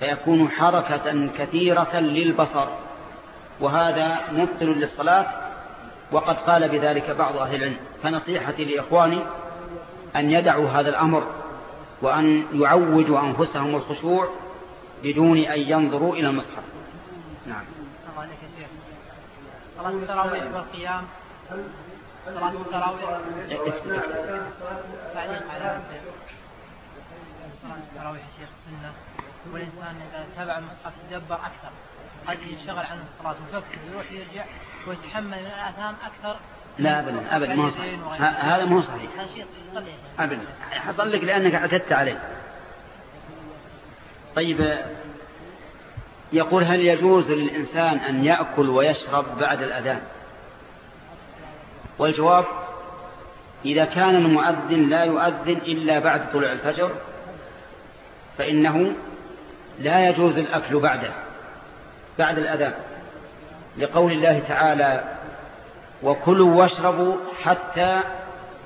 فيكون حركة كثيرة للبصر. وهذا مبطل للصلاة وقد قال بذلك بعض أهل العلم. فنصيحتي لإخواني أن يدعوا هذا الأمر وأن يعودوا أنفسهم الخشوع بدون أن ينظروا إلى المصحف نعم. صلاة التراويح والقيام صلاة التراويح تعليق على صلاة التراويح شيخ السنة. والإنسان إذا تبع المصحف يدبر أكثر. قد ينشغل عن الصلاة. ويفكر يروح يرجع ويتحمل من الآثام أكثر. لا أبدا. أبدا. ما هو صحيح. هذا ما هو صحيح أبدا. حصل لك لأنك اعتدت عليه. طيب يقول هل يجوز للإنسان أن يأكل ويشرب بعد الأذان؟ والجواب إذا كان المؤذن لا يؤذن إلا بعد طلوع الفجر فإنه لا يجوز الأكل بعده بعد الأذان لقول الله تعالى وكلوا واشربوا حتى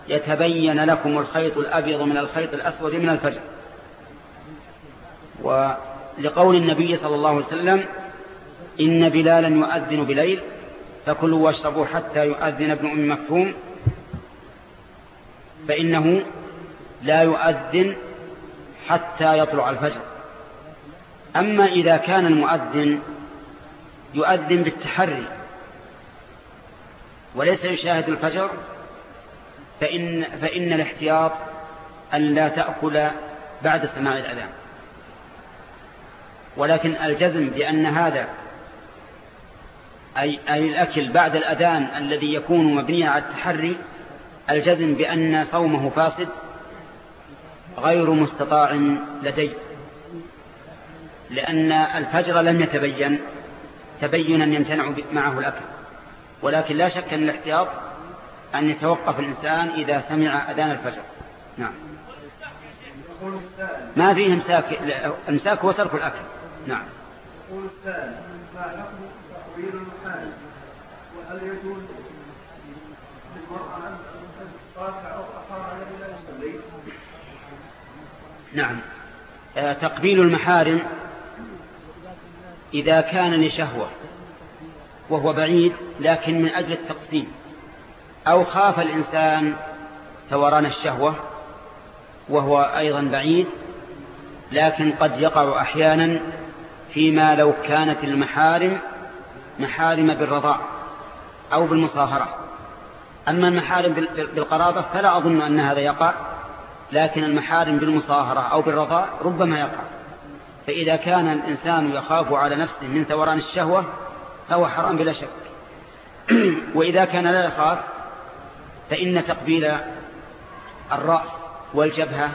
يتبين لكم الخيط الأبيض من الخيط الأسود من الفجر. ولقول النبي صلى الله عليه وسلم إن بلالا يؤذن بليل فكلوا واشربوا حتى يؤذن ابن أم مكتوم. فإنه لا يؤذن حتى يطلع الفجر. أما إذا كان المؤذن يؤذن بالتحري وليس يشاهد الفجر فإن, فإن الاحتياط أن لا تأكل بعد سماع الأذان. ولكن الجزم بأن هذا أي, أي الأكل بعد الأذان الذي يكون مبنيا على التحري الجزم بأن صومه فاسد غير مستطاع لدي لأن الفجر لم يتبين تبينا يمتنع معه الأكل. ولكن لا شك أن الاحتياط أن يتوقف الإنسان إذا سمع أذان الفجر. نعم. ما فيه إمساك إمساك هو ترك الأكل. نعم. يقول السائل ما حكم تأويل المحال وهل يجوز للمرأة أن أو أخرى إلى يصلي نعم. آه، تقبيل المحارم إذا كان لشهوة وهو بعيد لكن من أجل التقسيم. أو خاف الإنسان ثوران الشهوة وهو أيضا بعيد لكن قد يقع أحيانا فيما لو كانت المحارم محارم بالرضاع أو بالمصاهرة. أما المحارم بالقرابة فلا أظن أن هذا يقع. لكن المحارم بالمصاهرة أو بالرضاع ربما يقع. فإذا كان الإنسان يخاف على نفسه من ثوران الشهوة فهو حرام بلا شك. *clears throat* وإذا كان لا يخاف فإن تقبيل الرأس والجبهة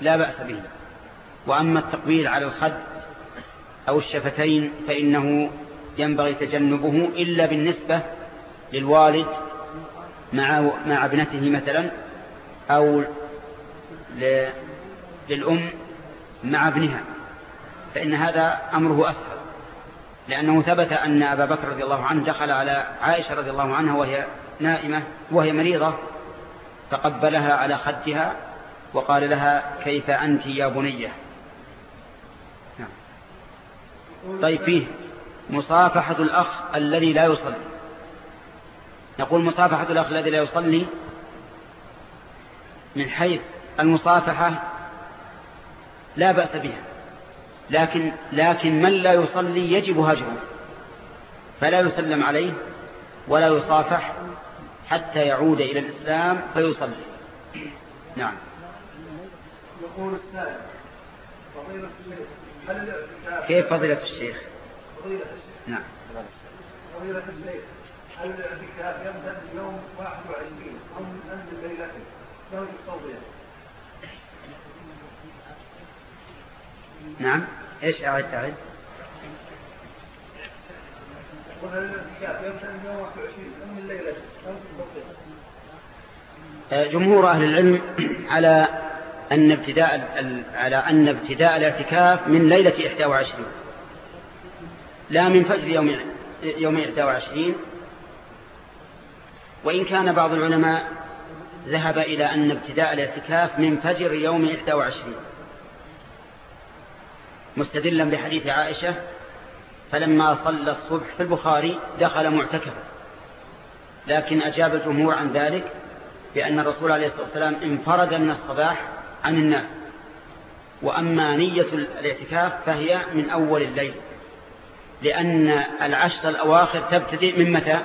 لا بأس به. وأما التقبيل على الخد أو الشفتين فإنه ينبغي تجنبه إلا بالنسبة للوالد مع مع ابنته مثلا أو للأم مع ابنها فإن هذا أمره أسهل لأنه ثبت أن أبا بكر رضي الله عنه دخل على عائشة رضي الله عنها وهي نائمة وهي مريضة فقبلها على خدها وقال لها كيف أنت يا بنية نعم. طيب فيه مصافحة الأخ الذي لا يصلي نقول مصافحة الأخ الذي لا يصلي من حيث المصافحة لا بأس بها. لكن لكن من لا يصلي يجب هجره فلا يسلم عليه ولا يصافح حتى يعود إلى الإسلام فيصلي. نعم. يقول السائل فضيلة الشيخ كيف فضيلة الشيخ؟ فضيلة الشيخ نعم. فضيلة الشيخ هل الاعتكاف يبدأ يوم 21 أو من ليلته له نعم. إيش أعد تعد آه، جمهور أهل العلم على أن ابتداء على أن ابتداء الاعتكاف من ليلة 21 لا من فجر يوم يوم 21 وإن كان بعض العلماء ذهب إلى أن ابتداء الاعتكاف من فجر يوم 21 مستدلا بحديث عائشة فلما صلى الصبح في البخاري دخل معتكفا. لكن أجاب الجمهور عن ذلك بأن الرسول عليه الصلاة والسلام انفرد من الصباح عن الناس. وأما نية الاعتكاف فهي من أول الليل لأن العشر الأواخر تبتدئ من متى؟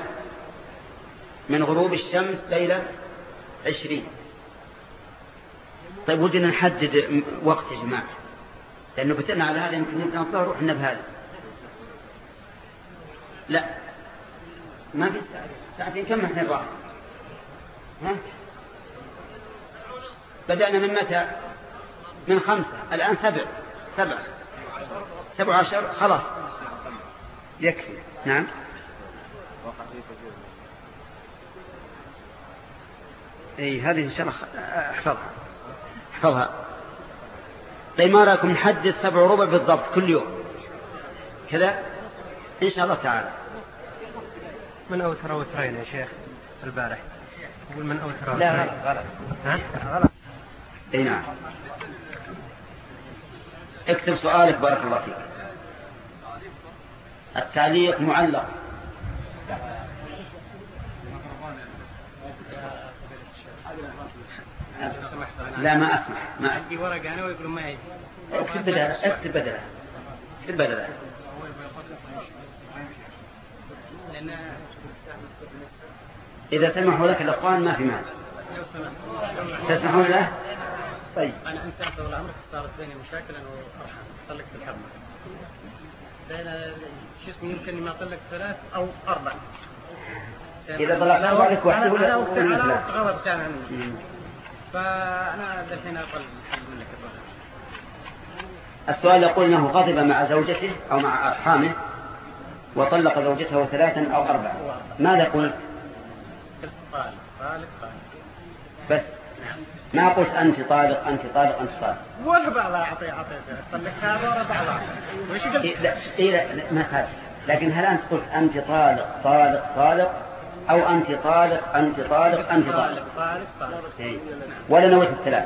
من غروب الشمس ليلة عشرين. طيب ودنا نحدد وقت يا جماعة. لأنه بتنا على هذا يمكن نبدأ الظهر وحنا بهذا. لا. ما في ساعتين كم إحنا الراحة ها؟ بدأنا من متى؟ من خمسة. الآن سبع. سبع. سبع عشر. خلاص. يكفي. نعم. إي هذه إن شاء الله احفظها. احفظها. طيب ما رأيكم نحدد سبع ربع بالضبط كل يوم؟ كذا؟ إن شاء الله تعالى. من اوتر اوترين يا شيخ البارح؟ يقول من اوتر لا اوترين غلط. ها؟ غلط. إي نعم. اكتب سؤالك بارك الله فيك. التعليق معلق. لا ما أسمح. ما عندي ورقة أنا ويقولون ما يجي. اكتب بدلها اكتب بدلها اكتب بدلها إذا سمحوا لك الإخوان ما في سمحت. تسمحون له؟ طيب. أنا انسان طول عمرك صارت بيني مشاكل أنا وأرحم. طلقت الحرمة. لأن شو اسمه يمكن ما طلقت ثلاث أو أربع. إذا طلقت أربع لك واحدة ولا-؟ وقت غضب عني مم. فأنا الحين اطلب منك السؤال يقول إنه غضب مع زوجته أو مع أرحامه وطلق زوجته ثلاثا أو أربعا. ماذا قلت؟ طالب طالب طالب بس. ما قلت أنت طالق أنت طالق أنت طالق. ولا بعضها أعطي اعطيته طلقت هذا ولا بعضها وش قلت؟ إيه لا, إيه لا ما لكن هل أنت قلت أنت طالق طالق طالق؟ أو أنت طالق أنت طالق أنت طالق. طالب طالب إيه. ولا نويت الثلاث؟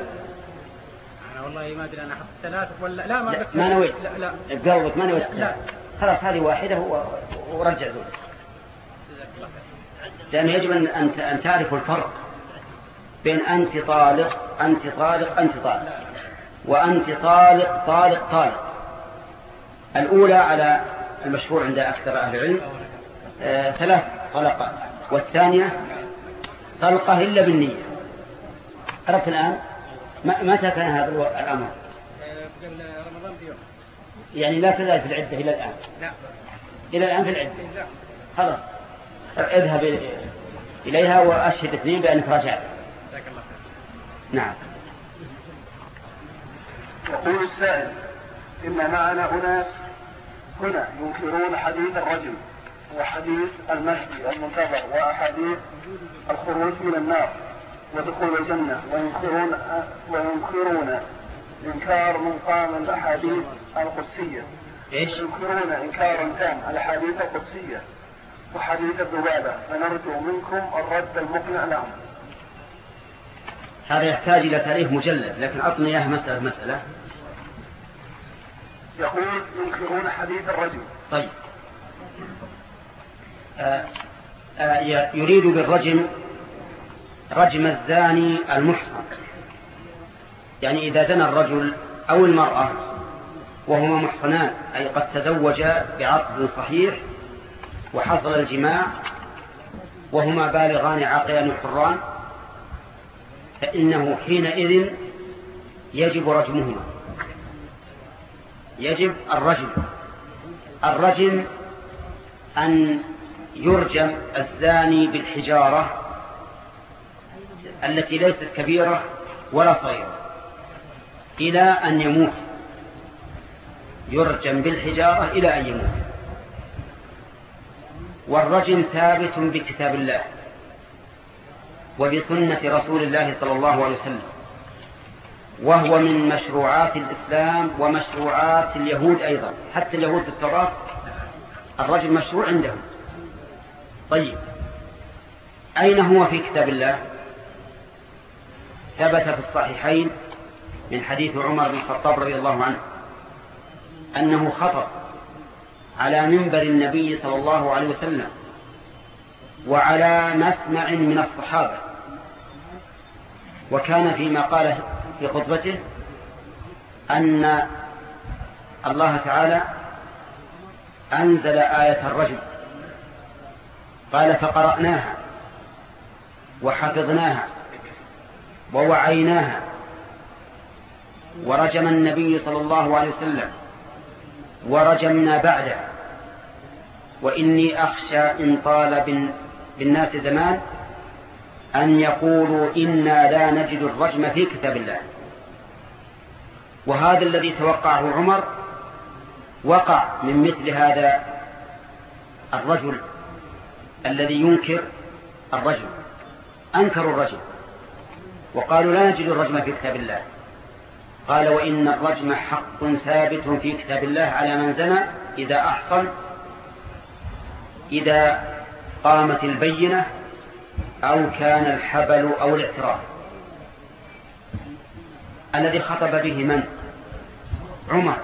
أنا والله ما أدري أنا أحط ثلاثة ولا لا ما لا ما نويت. لا لا. بقلبك ما نويت لا، لا. الثلاث خلاص هذه واحدة و- ورجع زوجك. لأنه يجب أن أن تعرفوا الفرق بين أنت طالق أنت طالق أنت طالق. وأنت طالق طالق طالق. الأولى على المشهور عند أكثر أهل العلم آه ثلاث طلقات. والثانية طلقة إلا بالنية. عرفت الآن؟ متى كان هذا الأمر. قبل رمضان بيوم يعني لا تزال في العدة إلى الآن. لا إلى الآن في العدة. لا خلاص. اذهب إليها وأشهد اثنين بأنك رجعت نعم. يقول السائل إن معنا أناس هنا ينكرون حديث الرجل. وحديث المهدي المنتظر وأحاديث الخروج من النار ودخول الجنة. وينكرون وينكرون إنكار مقام الأحاديث القدسية. إيش؟ ينكرون إنكارا تام الأحاديث القدسية. وحديث الذبابة. فنرجو منكم الرد المقنع لهم. هذا يحتاج إلى تاريخ مجلد لكن أعطني إياه مسألة مسألة. يقول ينكرون حديث الرجل. طيب. يريد بالرجم رجم الزاني المحصن. يعني إذا زنى الرجل أو المرأة وهما محصنان أي قد تزوجا بعقد صحيح وحصل الجماع وهما بالغان عاقلان حران فإنه حينئذ يجب رجمهما. يجب الرجم. الرجم أن يرجم الزاني بالحجارة التي ليست كبيرة ولا صغيرة إلى أن يموت. يرجم بالحجارة إلى أن يموت. والرجم ثابت بكتاب الله وبسنة رسول الله صلى الله عليه وسلم وهو من مشروعات الإسلام ومشروعات اليهود أيضا. حتى اليهود في التوراة مشروع عندهم. طيب. أين هو في كتاب الله؟ ثبت في الصحيحين من حديث عمر بن الخطاب رضي الله عنه أنه خطر على منبر النبي صلى الله عليه وسلم وعلى مسمع من الصحابة وكان فيما قال في خطبته أن الله تعالى أنزل آية الرجم قال فقرأناها وحفظناها ووعيناها ورجم النبي صلى الله عليه وسلم ورجمنا بعده وإني أخشى إن طال بالناس زمان أن يقولوا إنا لا نجد الرجم في كتاب الله. وهذا الذي توقعه عمر وقع من مثل هذا الرجل الذي ينكر الرجل أنكروا الرجل وقالوا لا نجد الرجم في كتاب الله. قال وإن الرجم حق ثابت في كتاب الله على من زنى إذا أحصن إذا قامت البينة أو كان الحبل أو الاعتراف. الذي خطب به من؟ عمر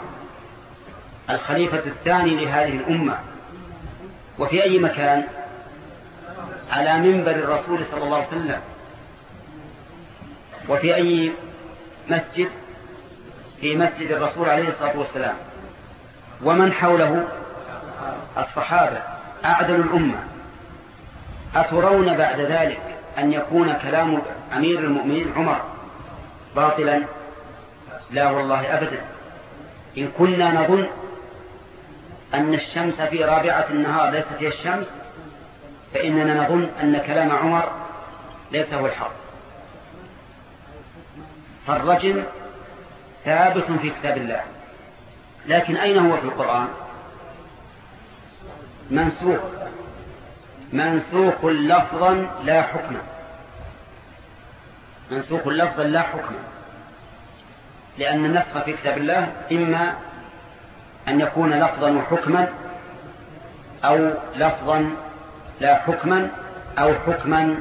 الخليفة الثاني لهذه الأمة. وفي أي مكان؟ على منبر الرسول صلى الله عليه وسلم. وفي أي مسجد؟ في مسجد الرسول عليه الصلاة والسلام. ومن حوله؟ الصحابة أعدل الأمة. أترون بعد ذلك أن يكون كلام أمير المؤمنين عمر باطلا؟ لا والله أبدا. إن كنا نظن أن الشمس في رابعة النهار ليست هي الشمس فإننا نظن أن كلام عمر ليس هو الحق. فالرجل ثابت في كتاب الله. لكن أين هو في القرآن؟ منسوخ. منسوخ لفظا لا حكما منسوخ لفظا لا حكما لأن النسخ في كتاب الله إما أن يكون لفظا وحكما أو لفظا لا حكما أو حكما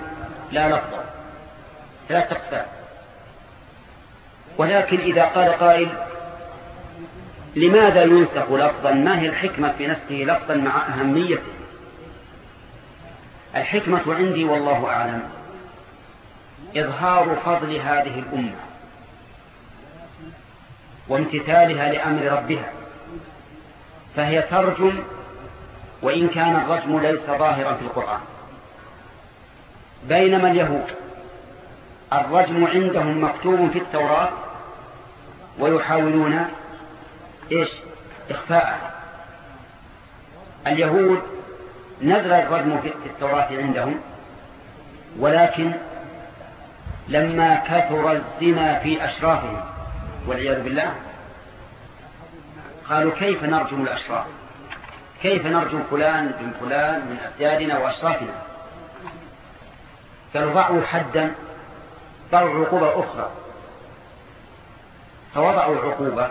لا لفظا. ثلاث أقسام ولكن إذا قال قائل لماذا ينسخ لفظا؟ ما هي الحكمة في نسخه لفظا مع أهميته؟ الحكمة عندي والله أعلم. إظهار فضل هذه الأمة وامتثالها لأمر ربها فهي ترجم وإن كان الرجم ليس ظاهرا في القرآن. بينما اليهود الرجم عندهم مكتوب في التوراة ويحاولون إيش؟ إخفاءه. اليهود نزل الرجم في التوراة عندهم ولكن لما كثر الزنا في أشرافهم والعياذ بالله قالوا كيف نرجم الأشراف كيف نرجم فلان بن فلان من أسيادنا وأشرافنا؟ قالوا حدا ضعوا عقوبة أخرى. فوضعوا العقوبة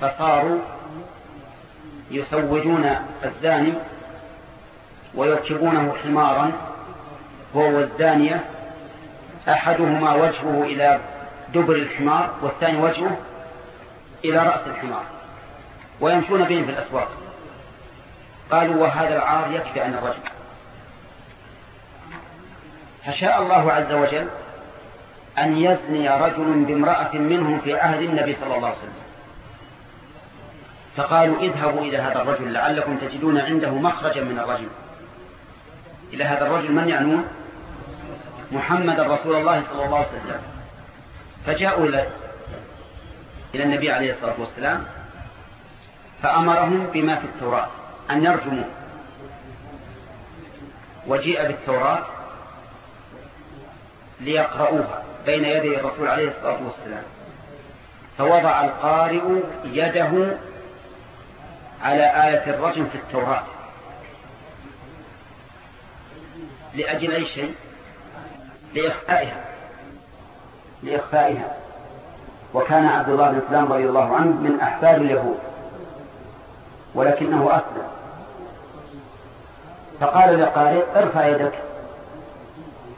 فصاروا يسوجون الزاني ويركبونه حمارا هو والزانية أحدهما وجهه إلى دبر الحمار والثاني وجهه إلى رأس الحمار ويمشون بهم في الأسواق. قالوا وهذا العار يكفي عن الرجل فشاء الله عز وجل أن يزني رجل بامرأة منهم في عهد النبي صلى الله عليه وسلم. فقالوا اذهبوا إلى هذا الرجل لعلكم تجدون عنده مخرجا من الرجل إلى هذا الرجل من يعنون؟ محمد رسول الله صلى الله عليه وسلم. فجاءوا إلى النبي عليه الصلاة والسلام فأمرهم بما في التوراة. أن يرجموا. وجيء بالتوراة ليقرؤوها بين يدي الرسول عليه الصلاة والسلام. فوضع القارئ يده على آية الرجم في التوراة. لأجل أي شيء؟ لإخفائها. لإخفائها. وكان عبد الله بن سلام رضي الله عنه من أحفاد اليهود. ولكنه أسلم. فقال للقارئ ارفع يدك.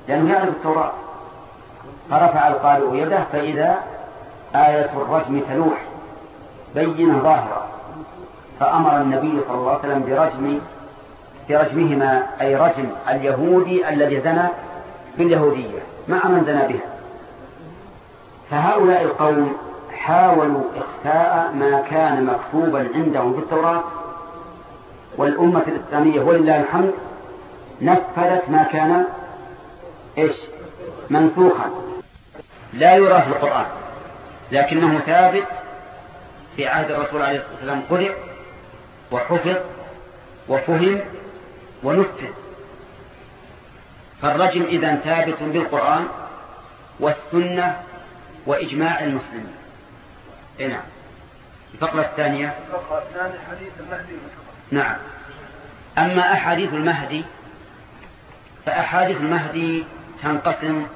لأنه يعرف التوراة. فرفع القارئ يده فإذا آية الرجم تلوح بينة ظاهرة. فأمر النبي صلى الله عليه وسلم برجم برجمهما أي رجم اليهودي الذي زنى باليهودية مع من زنى بها. فهؤلاء القوم حاولوا إخفاء ما كان مكتوبا عندهم في التوراة. والأمة الإسلامية ولله الحمد نفذت ما كان إيش؟ منسوخا. لا يرى في القرآن لكنه ثابت في عهد الرسول عليه الصلاة والسلام قرئ وحفظ وفهم ونفذ. فالرجم إذا ثابت بالقرآن والسنة وإجماع المسلمين. إيه نعم. الفقرة الثانية. الفقرة الثانية حديث المهدي نعم. أما أحاديث المهدي فأحاديث المهدي تنقسم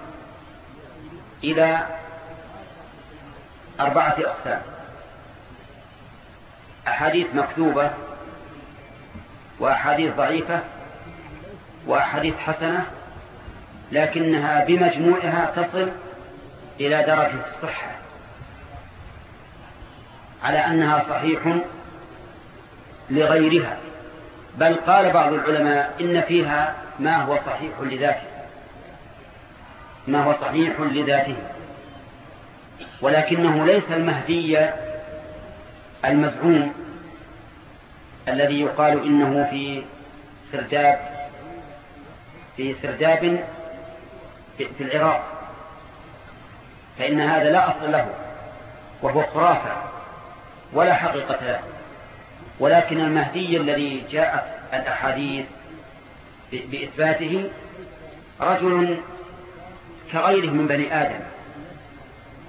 إلى أربعة أقسام. أحاديث مكتوبة وأحاديث ضعيفة وأحاديث حسنة لكنها بمجموعها تصل إلى درجة الصحة على أنها صحيح لغيرها. بل قال بعض العلماء إن فيها ما هو صحيح لذاته. ما هو صحيح لذاته. ولكنه ليس المهدي المزعوم الذي يقال إنه في سرداب في سرداب في العراق. فإن هذا لا أصل له وهو خرافة ولا حقيقة له. ولكن المهدي الذي جاءت الأحاديث بإثباته رجل كغيره من بني آدم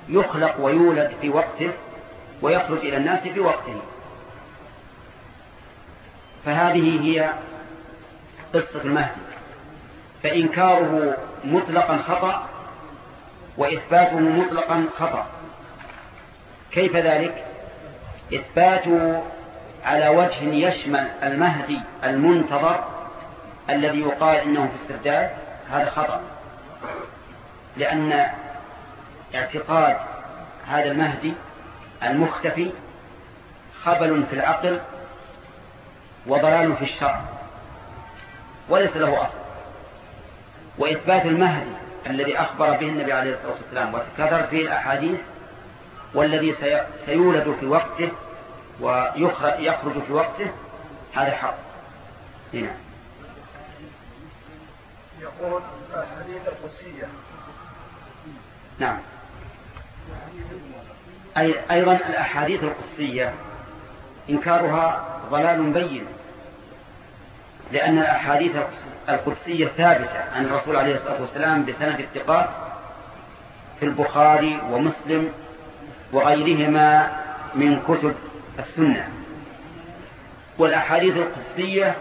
يخلق ويولد في وقته ويخرج إلى الناس في وقته. فهذه هي قصة المهدي. فإنكاره مطلقا خطأ وإثباته مطلقا خطأ. كيف ذلك؟ إثباته على وجه يشمل المهدي المنتظر الذي يقال إنه في استرداد هذا خطأ. لأن اعتقاد هذا المهدي المختفي خبل في العقل وضلال في الشرع وليس له أصل. وإثبات المهدي الذي أخبر به النبي عليه الصلاة والسلام وتكرر فيه الأحاديث والذي سيولد في وقته ويخرج في وقته هذا حق. هنا يقول الحديث القدسية نعم. أي أيضا الأحاديث القدسية إنكارها ضلال بين لأن الأحاديث القدسية ثابتة عن الرسول عليه الصلاة والسلام بسند الثقات في البخاري ومسلم وغيرهما من كتب السنة. والأحاديث القدسية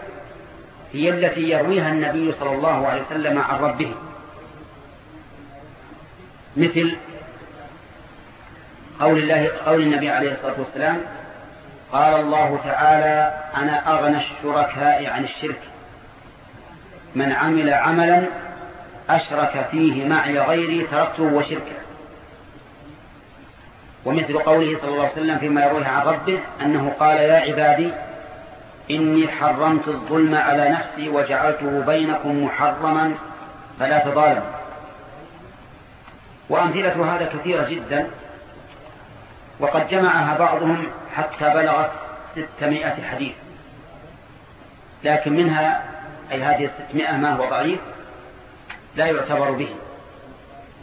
هي التي يرويها النبي صلى الله عليه وسلم عن ربه. مثل قول الله قول النبي عليه الصلاة والسلام قال الله تعالى أنا أغنى الشركاء عن الشرك. من عمل عملا أشرك فيه معي غيري تركته وشركه. ومثل قوله صلى الله عليه وسلم فيما يرويه عن ربه أنه قال يا عبادي إني حرمت الظلم على نفسي وجعلته بينكم محرما فلا تظالموا. وأمثلة هذا كثيرة جدا وقد جمعها بعضهم حتى بلغت ستمائة حديث. لكن منها أي هذه الستمائة ما هو ضعيف لا يعتبر به.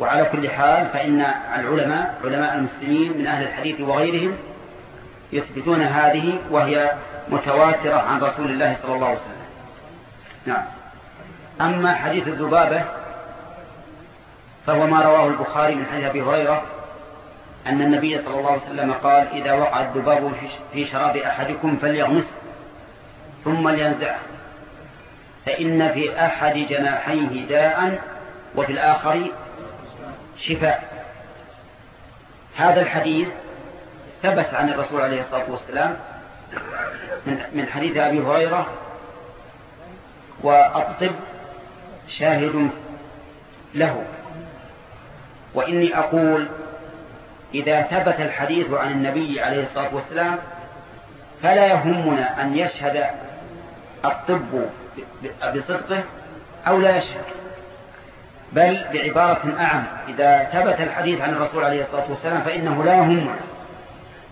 وعلى كل حال فإن العلماء علماء المسلمين من أهل الحديث وغيرهم يثبتون هذه وهي متواترة عن رسول الله صلى الله عليه وسلم. نعم. أما حديث الذبابة فهو ما رواه البخاري من حديث أبي هريرة أن النبي صلى الله عليه وسلم قال إذا وقع الذباب في شراب أحدكم فليغمسه ثم لينزعه. فإن في أحد جناحيه داء وفي الآخر شفاء. هذا الحديث ثبت عن الرسول عليه الصلاة والسلام من حديث أبي هريرة والطب شاهد له. وإني أقول إذا ثبت الحديث عن النبي عليه الصلاة والسلام فلا يهمنا أن يشهد الطب بصدقه أو لا يشهد. بل بعبارة أعم. إذا ثبت الحديث عن الرسول عليه الصلاة والسلام فإنه لا يهم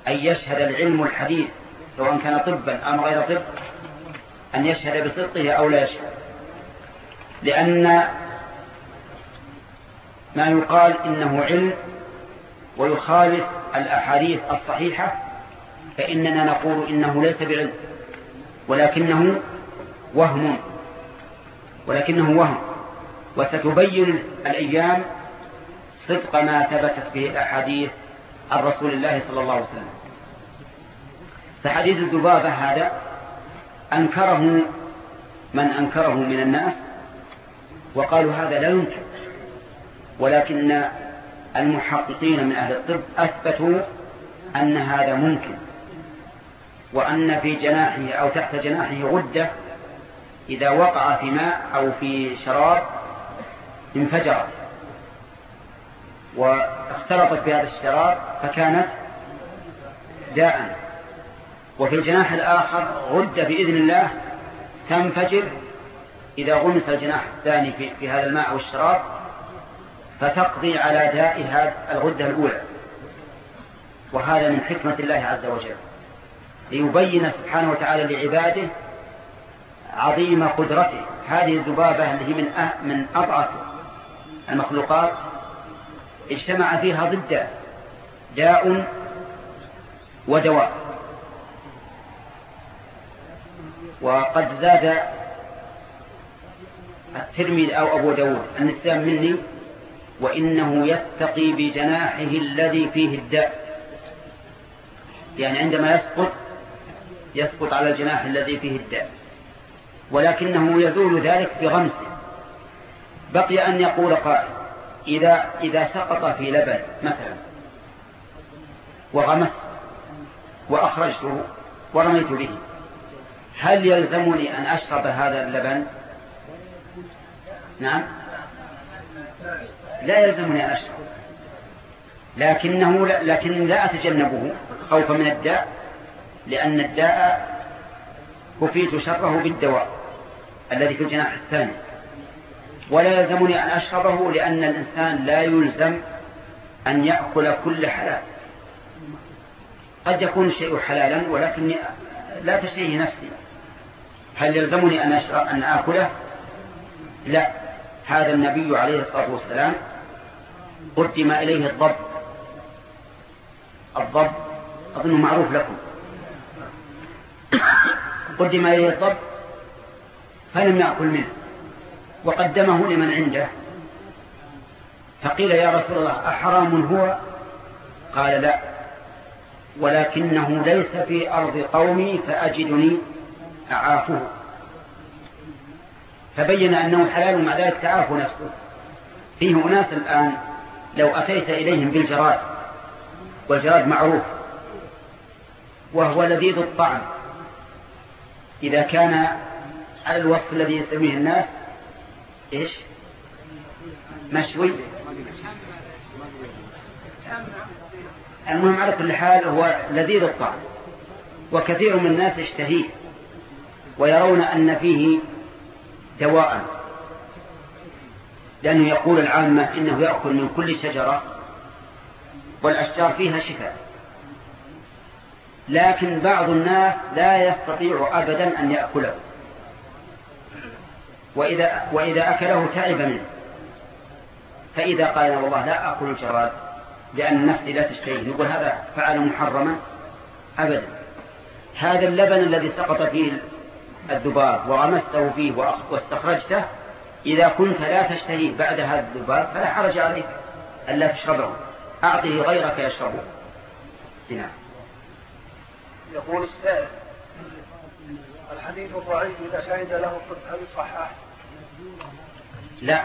أن يشهد العلم الحديث سواء كان طبا أم غير طب أن يشهد بصدقه أو لا يشهد. لأن ما يقال إنه علم ويخالف الأحاديث الصحيحة فإننا نقول إنه ليس بعلم ولكنه وهم ولكنه وهم. وستبين الأيام صدق ما ثبتت به الأحاديث عن رسول الله صلى الله عليه وسلم. فحديث الذبابة هذا أنكره من أنكره من الناس وقالوا هذا لا يمكن ولكن المحققين من أهل الطب أثبتوا أن هذا ممكن وأن في جناحه أو تحت جناحه غدة إذا وقع في ماء أو في شراب انفجرت واختلطت بهذا الشراب فكانت داء. وفي الجناح الآخر غدة بإذن الله تنفجر. إذا غمس الجناح الثاني في, هذا الماء أو الشراب فتقضي على داء الغدة الأولى. وهذا من حكمة الله عز وجل. ليبين سبحانه وتعالى لعباده عظيم قدرته. هذه الذبابة اللي هي من من أضعف المخلوقات اجتمع فيها ضد داء ودواء. وقد زاد الترمذي أو أبو داود النسيان مني وإنه يتقي بجناحه الذي فيه الداء. يعني عندما يسقط يسقط على الجناح الذي فيه الداء. ولكنه يزول ذلك بغمسه. بقي أن يقول قائل إذا, إذا سقط في لبن مثلا وغمست وأخرجته ورميت به هل يلزمني أن أشرب هذا اللبن؟ نعم. لا يلزمني أن أشرب. لكنه لكن لا أتجنبه خوفا من الداء لأن الداء كفيت شره بالدواء الذي في الجناح الثاني. ولا يلزمني أن أشربه لأن الإنسان لا يلزم أن يأكل كل حلال. قد يكون الشيء حلالا ولكني لا تشتهيه نفسي. هل يلزمني أن, أشرب أن آكله؟ لا. هذا النبي عليه الصلاة والسلام قدم إليه الضب. الضب أظنه معروف لكم. قدم إليه الضب فلم يأكل منه. وقدمه لمن عنده. فقيل يا رسول الله أحرام هو؟ قال لا. ولكنه ليس في أرض قومي فأجدني أعافه. فبين أنه حلال مع ذلك تعافى نفسه. فيه أناس الآن لو أتيت إليهم بالجراد والجراد معروف وهو لذيذ الطعم. إذا كان على الوصف الذي يسميه الناس إيش؟ مشوي. المهم على كل حال هو لذيذ الطعم وكثير من الناس يشتهيه ويرون أن فيه دواء لأنه يقول العامة إنه يأكل من كل شجرة والأشجار فيها شفاء. لكن بعض الناس لا يستطيع أبدا أن يأكله. وإذا, وإذا أكله تعب منه. فإذا قال والله لا أكل الجراد لأن نفسي لا تشتهيه. نقول هذا فعل محرما أبدا. هذا اللبن الذي سقط فيه الذباب وغمسته فيه واستخرجته إذا كنت لا تشتهيه بعد هذا الذباب فلا حرج عليك ألا تشربه. أعطه غيرك يشربه. نعم. يقول السائل الحديث الضعيف إذا شهد له الطب هل يصحح؟ لا.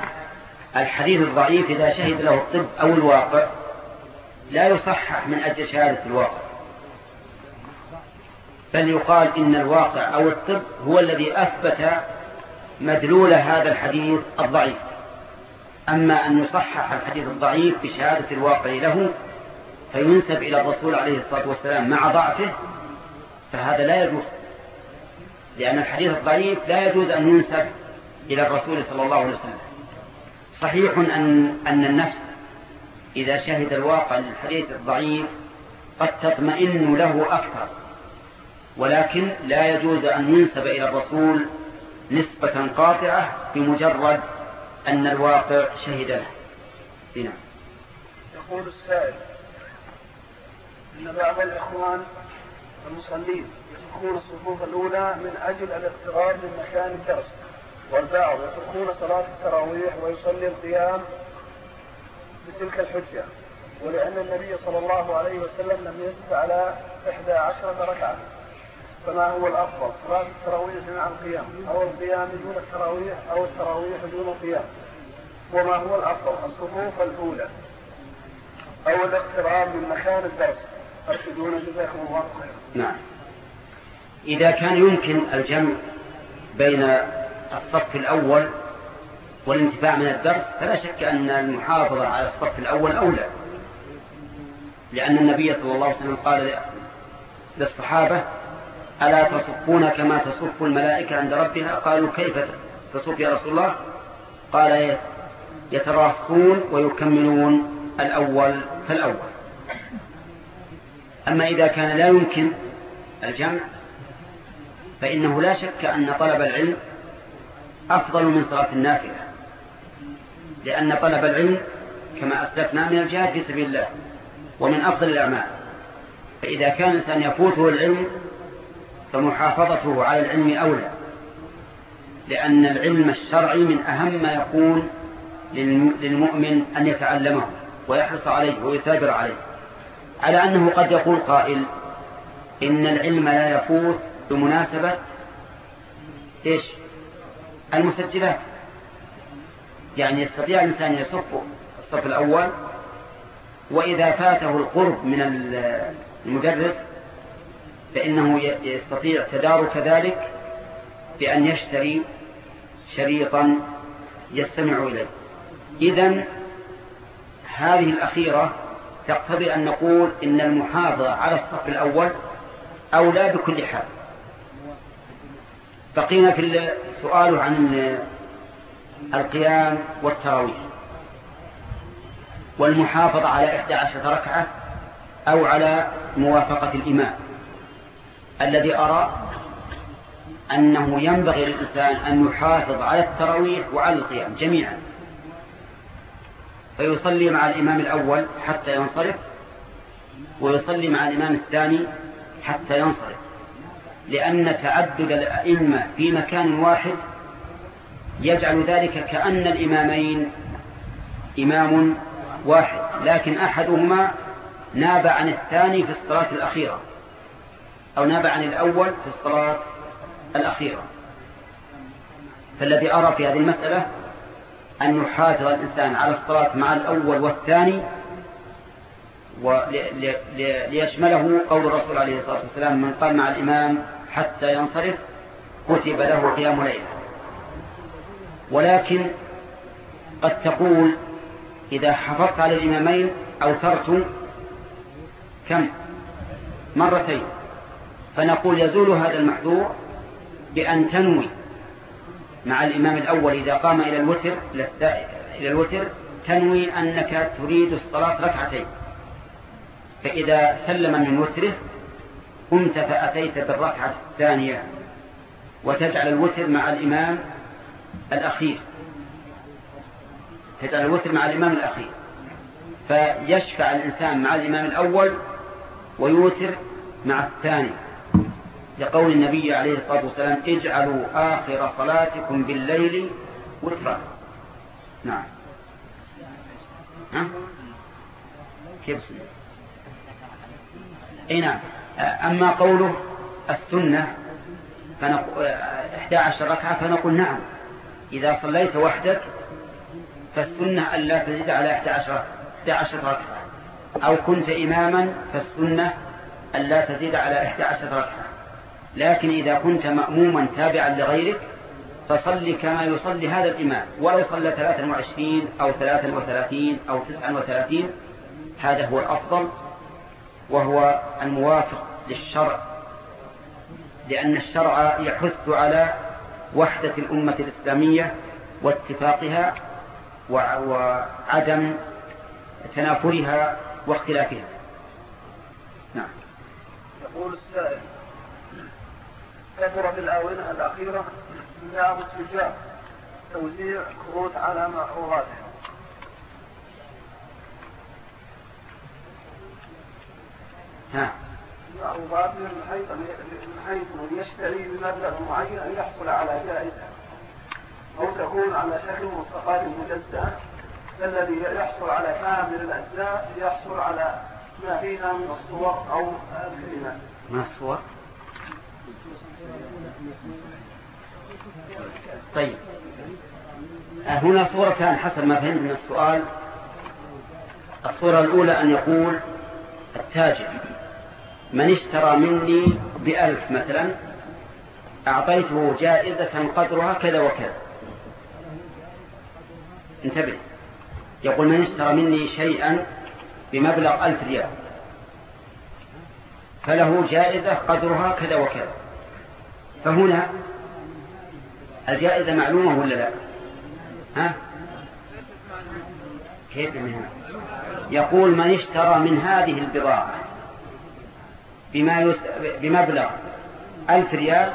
الحديث الضعيف إذا شهد له الطب أو الواقع لا يصحح من أجل شهادة الواقع. بل يقال إن الواقع أو الطب هو الذي أثبت مدلول هذا الحديث الضعيف. أما أن يصحح الحديث الضعيف بشهادة الواقع له فينسب إلى الرسول عليه الصلاة والسلام مع ضعفه فهذا لا يجوز. لأن الحديث الضعيف لا يجوز أن ينسب إلى الرسول صلى الله عليه وسلم. صحيح أن, أن النفس إذا شهد الواقع للحديث الضعيف قد تطمئن له أكثر ولكن لا يجوز أن ينسب إلى الرسول نسبة قاطعة بمجرد أن الواقع شهد له. نعم. يقول السائل إن بعض الإخوان المصلين يتركون الصفوف الأولى من أجل الاقتراب من مكان الدرس. والبعض يتركون صلاة التراويح ويصلي القيام بتلك الحجة ولأن النبي صلى الله عليه وسلم لم يزد على إحدى عشرة ركعة. فما هو الأفضل؟ صلاة التراويح مع القيام أو القيام دون التراويح أو التراويح دون القيام. وما هو الأفضل؟ الصفوف الأولى أو الاقتراب من مكان الدرس. أرشدون جزاكم الله خيرا. نعم. إذا كان يمكن الجمع بين الصف الأول والانتفاع من الدرس فلا شك أن المحافظة على الصف الأول أولى. لأن النبي صلى الله عليه وسلم قال للصحابة ألا تصفون كما تصف الملائكة عند ربها؟ قالوا كيف تصف يا رسول الله؟ قال يتراصون ويكملون الأول فالأول. أما إذا كان لا يمكن الجمع فإنه لا شك أن طلب العلم أفضل من صلاة النافلة لأن طلب العلم كما أسلفنا من الجهاد في سبيل الله ومن أفضل الأعمال. فإذا كان الإنسان يفوته العلم فمحافظته على العلم أولى لأن العلم الشرعي من أهم ما يكون للمؤمن أن يتعلمه ويحرص عليه ويثابر عليه. على أنه قد يقول قائل إن العلم لا يفوت بمناسبة إيش؟ المسجلات. يعني يستطيع الإنسان يصف الصف الأول وإذا فاته القرب من المدرس فإنه يستطيع تدارك ذلك بأن يشتري شريطا يستمع إليه. إذا هذه الأخيرة تقتضي أن نقول إن المحافظة على الصف الأول أولى بكل حال. بقينا في السؤال عن القيام والتراويح. والمحافظة على إحدى عشرة ركعة أو على موافقة الإمام. الذي أرى أنه ينبغي للإنسان أن يحافظ على التراويح وعلى القيام جميعا. فيصلي مع الإمام الأول حتى ينصرف ويصلي مع الإمام الثاني حتى ينصرف. لأن تعدد الأئمة في مكان واحد يجعل ذلك كأن الإمامين إمام واحد لكن أحدهما ناب عن الثاني في الصلاة الأخيرة أو ناب عن الأول في الصلاة الأخيرة. فالذي أرى في هذه المسألة أن يحافظ الإنسان على الصلاة مع الأول والثاني وليشمله قول الرسول عليه الصلاة والسلام من قام مع الإمام حتى ينصرف كتب له قيام ليلة. ولكن قد تقول إذا حفظت على الإمامين أوترت كم؟ مرتين. فنقول يزول هذا المحذور بأن تنوي مع الإمام الأول إذا قام إلى الوتر إلى الوتر تنوي أنك تريد الصلاة ركعتين. فإذا سلم من وتره قمت فأتيت بالركعة الثانية وتجعل الوتر مع الإمام الأخير. تجعل الوتر مع الإمام الأخير. فيشفع الإنسان مع الإمام الأول ويوتر مع الثاني. لقول النبي عليه الصلاة والسلام اجعلوا آخر صلاتكم بالليل وترا. نعم. ها؟ كيف؟ اي نعم. أما قوله السنة فنقول 11 ركعة فنقول نعم. إذا صليت وحدك فالسنة ألا تزيد على 11 11 ركعة. أو كنت إماما فالسنة ألا تزيد على 11 ركعة. لكن إذا كنت مأموما تابعا لغيرك فصل كما يصلي هذا الإمام. ولو صلى 23 أو 33 أو 39 هذا هو الأفضل وهو الموافق للشرع لأن الشرع يحث على وحدة الأمة الإسلامية واتفاقها وعدم تنافرها واختلافها. نعم. يقول السائل كثر في الآونة الأخيرة لعب التجار توزيع كروت على معروضاتهم ها. معروضات من حيث من حيث من يشتري بمبلغ معين أن يحصل على جائزة. أو تكون على شكل مصطفات مجزأة فالذي يحصل على كامل الأجزاء يحصل على ما فيها من الصور أو الكلمات. من الصور؟ طيب. هنا صورتان حسب ما فهمت من السؤال. الصورة الأولى أن يقول التاجر. من اشترى مني بألف مثلا أعطيته جائزة قدرها كذا وكذا. انتبه. يقول من اشترى مني شيئا بمبلغ ألف ريال فله جائزة قدرها كذا وكذا. فهنا الجائزة معلومة ولا لا؟ ها؟ كيف من هنا يقول من اشترى من هذه البضاعة بما يس... بمبلغ ألف ريال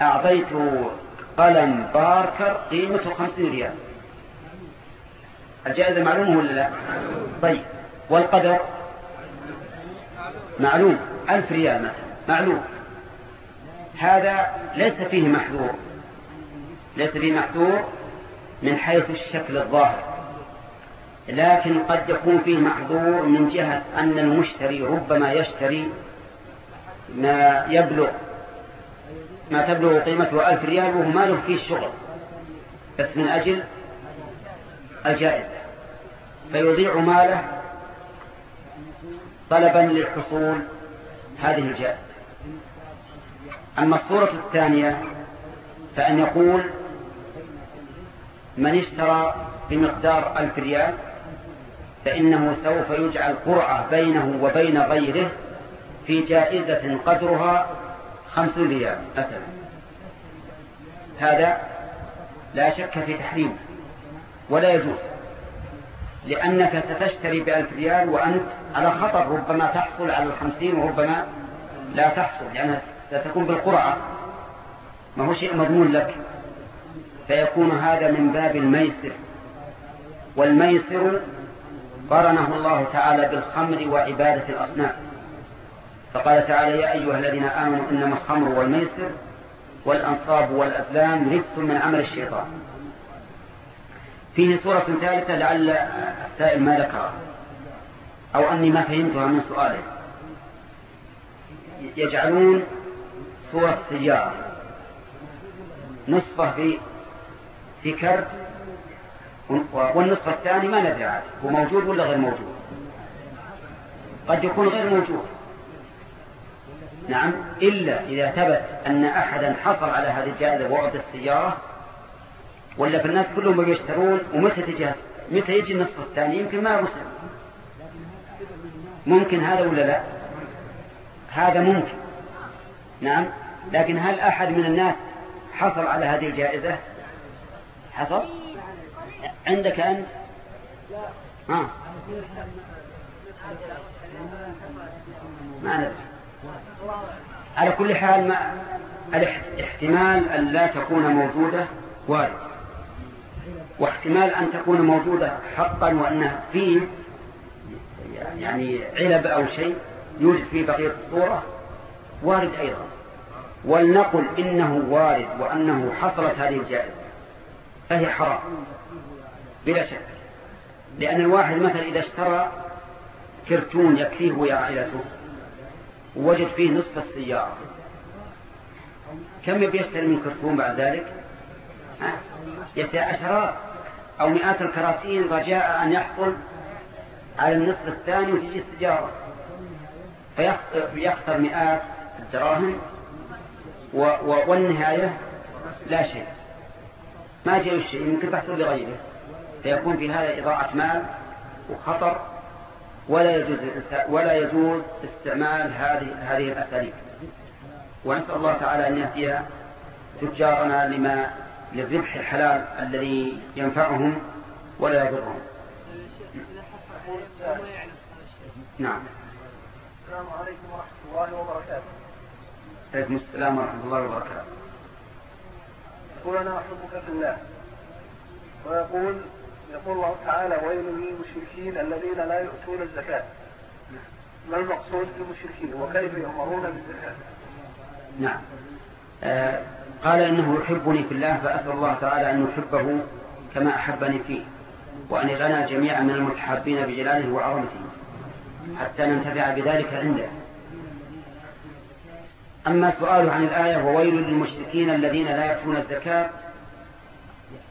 أعطيته قلم باركر قيمته خمسين ريال. الجائزة معلومة ولا لا؟ طيب. والقدر؟ معلوم. ألف ريال مثلا. معلوم. هذا ليس فيه محذور. ليس فيه محذور من حيث الشكل الظاهر. لكن قد يكون فيه محظور من جهة أن المشتري ربما يشتري ما يبلغ ما تبلغ قيمته ألف ريال وهو ما له فيه الشغل بس من أجل الجائزة. فيضيع ماله طلبا للحصول هذه الجائزة. أما الصورة الثانية فأن يقول من اشترى بمقدار ألف ريال فإنه سوف يجعل قرعة بينه وبين غيره في جائزة قدرها خمسون ريال مثلا. هذا لا شك في تحريمه ولا يجوز لأنك ستشتري بألف ريال وأنت على خطر ربما تحصل على الخمسين وربما لا تحصل لأنها ستكون بالقرعة. ما هو شيء مضمون لك. فيكون هذا من باب الميسر. والميسر قرنه الله تعالى بالخمر وعبادة الأصنام. فقال تعالى يا أيها الذين آمنوا إنما الخمر والميسر والأنصاب والأزلام رجس من عمل الشيطان. فيه سورة ثالثة لعل السائل ما ذكرها أو أني ما فهمتها من سؤاله. يجعلون صورة سيارة نصفه في في كرت والنصف الثاني ما ندري عاد. هو موجود ولا غير موجود؟ قد يكون غير موجود. نعم. إلا إذا ثبت أن أحدا حصل على هذه الجائزة وعد السيارة ولا في الناس كلهم يشترون ومتى تجي متى يجي النصف الثاني؟ يمكن ما يوصل ممكن هذا ولا لا؟ هذا ممكن. نعم. لكن هل أحد من الناس حصل على هذه الجائزة؟ حصل؟ عندك أنت؟ ها ما ندري. على كل حال ما الاحتمال أن لا تكون موجودة وارد. واحتمال أن تكون موجودة حقا وأنها فيه يعني علب أو شيء يوجد فيه بقية الصورة وارد أيضا. ولنقل إنه وارد وأنه حصلت هذه الجائزة. فهي حرام. بلا شك. لأن الواحد مثلا إذا اشترى كرتون يكفيه وعائلته ووجد فيه نصف السيارة. كم بيشتري من كرتون بعد ذلك؟ يسعى عشرات أو مئات الكراتين رجاء أن يحصل على النصف الثاني وتجي السجارة فيخسر مئات الدراهم والنهاية لا شيء. ما جاء الشيء يمكن تحصل لغيره. فيكون في هذا إضاعة مال وخطر ولا يجوز ولا يجوز استعمال هذه هذه الأساليب. ونسأل الله تعالى أن يهدي تجارنا لما للربح الحلال الذي ينفعهم ولا يضرهم. نعم. السلام عليكم ورحمة الله وبركاته عليكم السلام ورحمة الله وبركاته. يقول أنا أحبك في الله. ويقول يقول الله تعالى ويل للمشركين الذين لا يؤتون الزكاة. ما المقصود بالمشركين؟ وكيف يؤمرون بالزكاة؟ نعم. آه قال إنه يحبني في الله فأسأل الله تعالى أن يحبه كما أحبني فيه وأن يجعلنا جميعا من المتحابين بجلاله وعظمته حتى ننتفع بذلك عنده. أما سؤاله عن الآية وويل للمشركين الذين لا يأتون الزكاة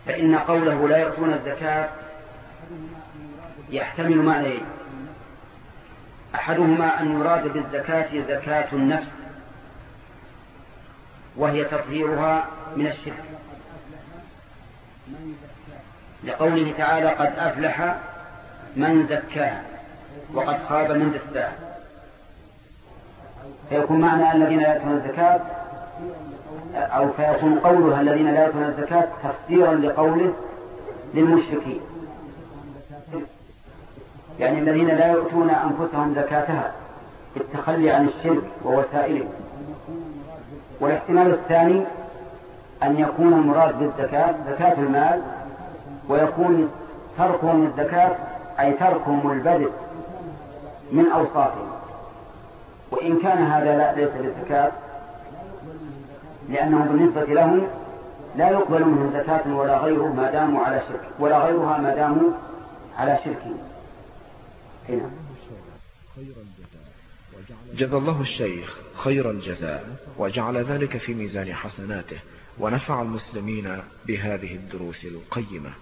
فإن قوله لا يأتون الزكاة يحتمل معنيين أحدهما أن يراد بالزكاة زكاة النفس وهي تطهيرها من الشرك. لقوله تعالى قد أفلح من زكاها وقد خاب من دساها. فيكون معنى الذين يأتون الزكاة أو فيكون قولها الذين لا يأتون الزكاة تفسيرا لقوله للمشركين. يعني الذين لا يؤتون أنفسهم زكاتها بالتخلي عن الشرك ووسائله. والاحتمال الثاني أن يكون المراد بالزكاة زكاة المال ويكون تركهم الزكاة أي تركهم البدء من أوصافهم وإن كان هذا لا ليس بالزكاة لأنه بالنسبة لهم لا يقبل منه زكاة ولا غيره ما داموا على شرك ولا غيرها ما داموا على شرك. هنا. جزى الله الشيخ خير الجزاء وجعل ذلك في ميزان حسناته ونفع المسلمين بهذه الدروس القيمة.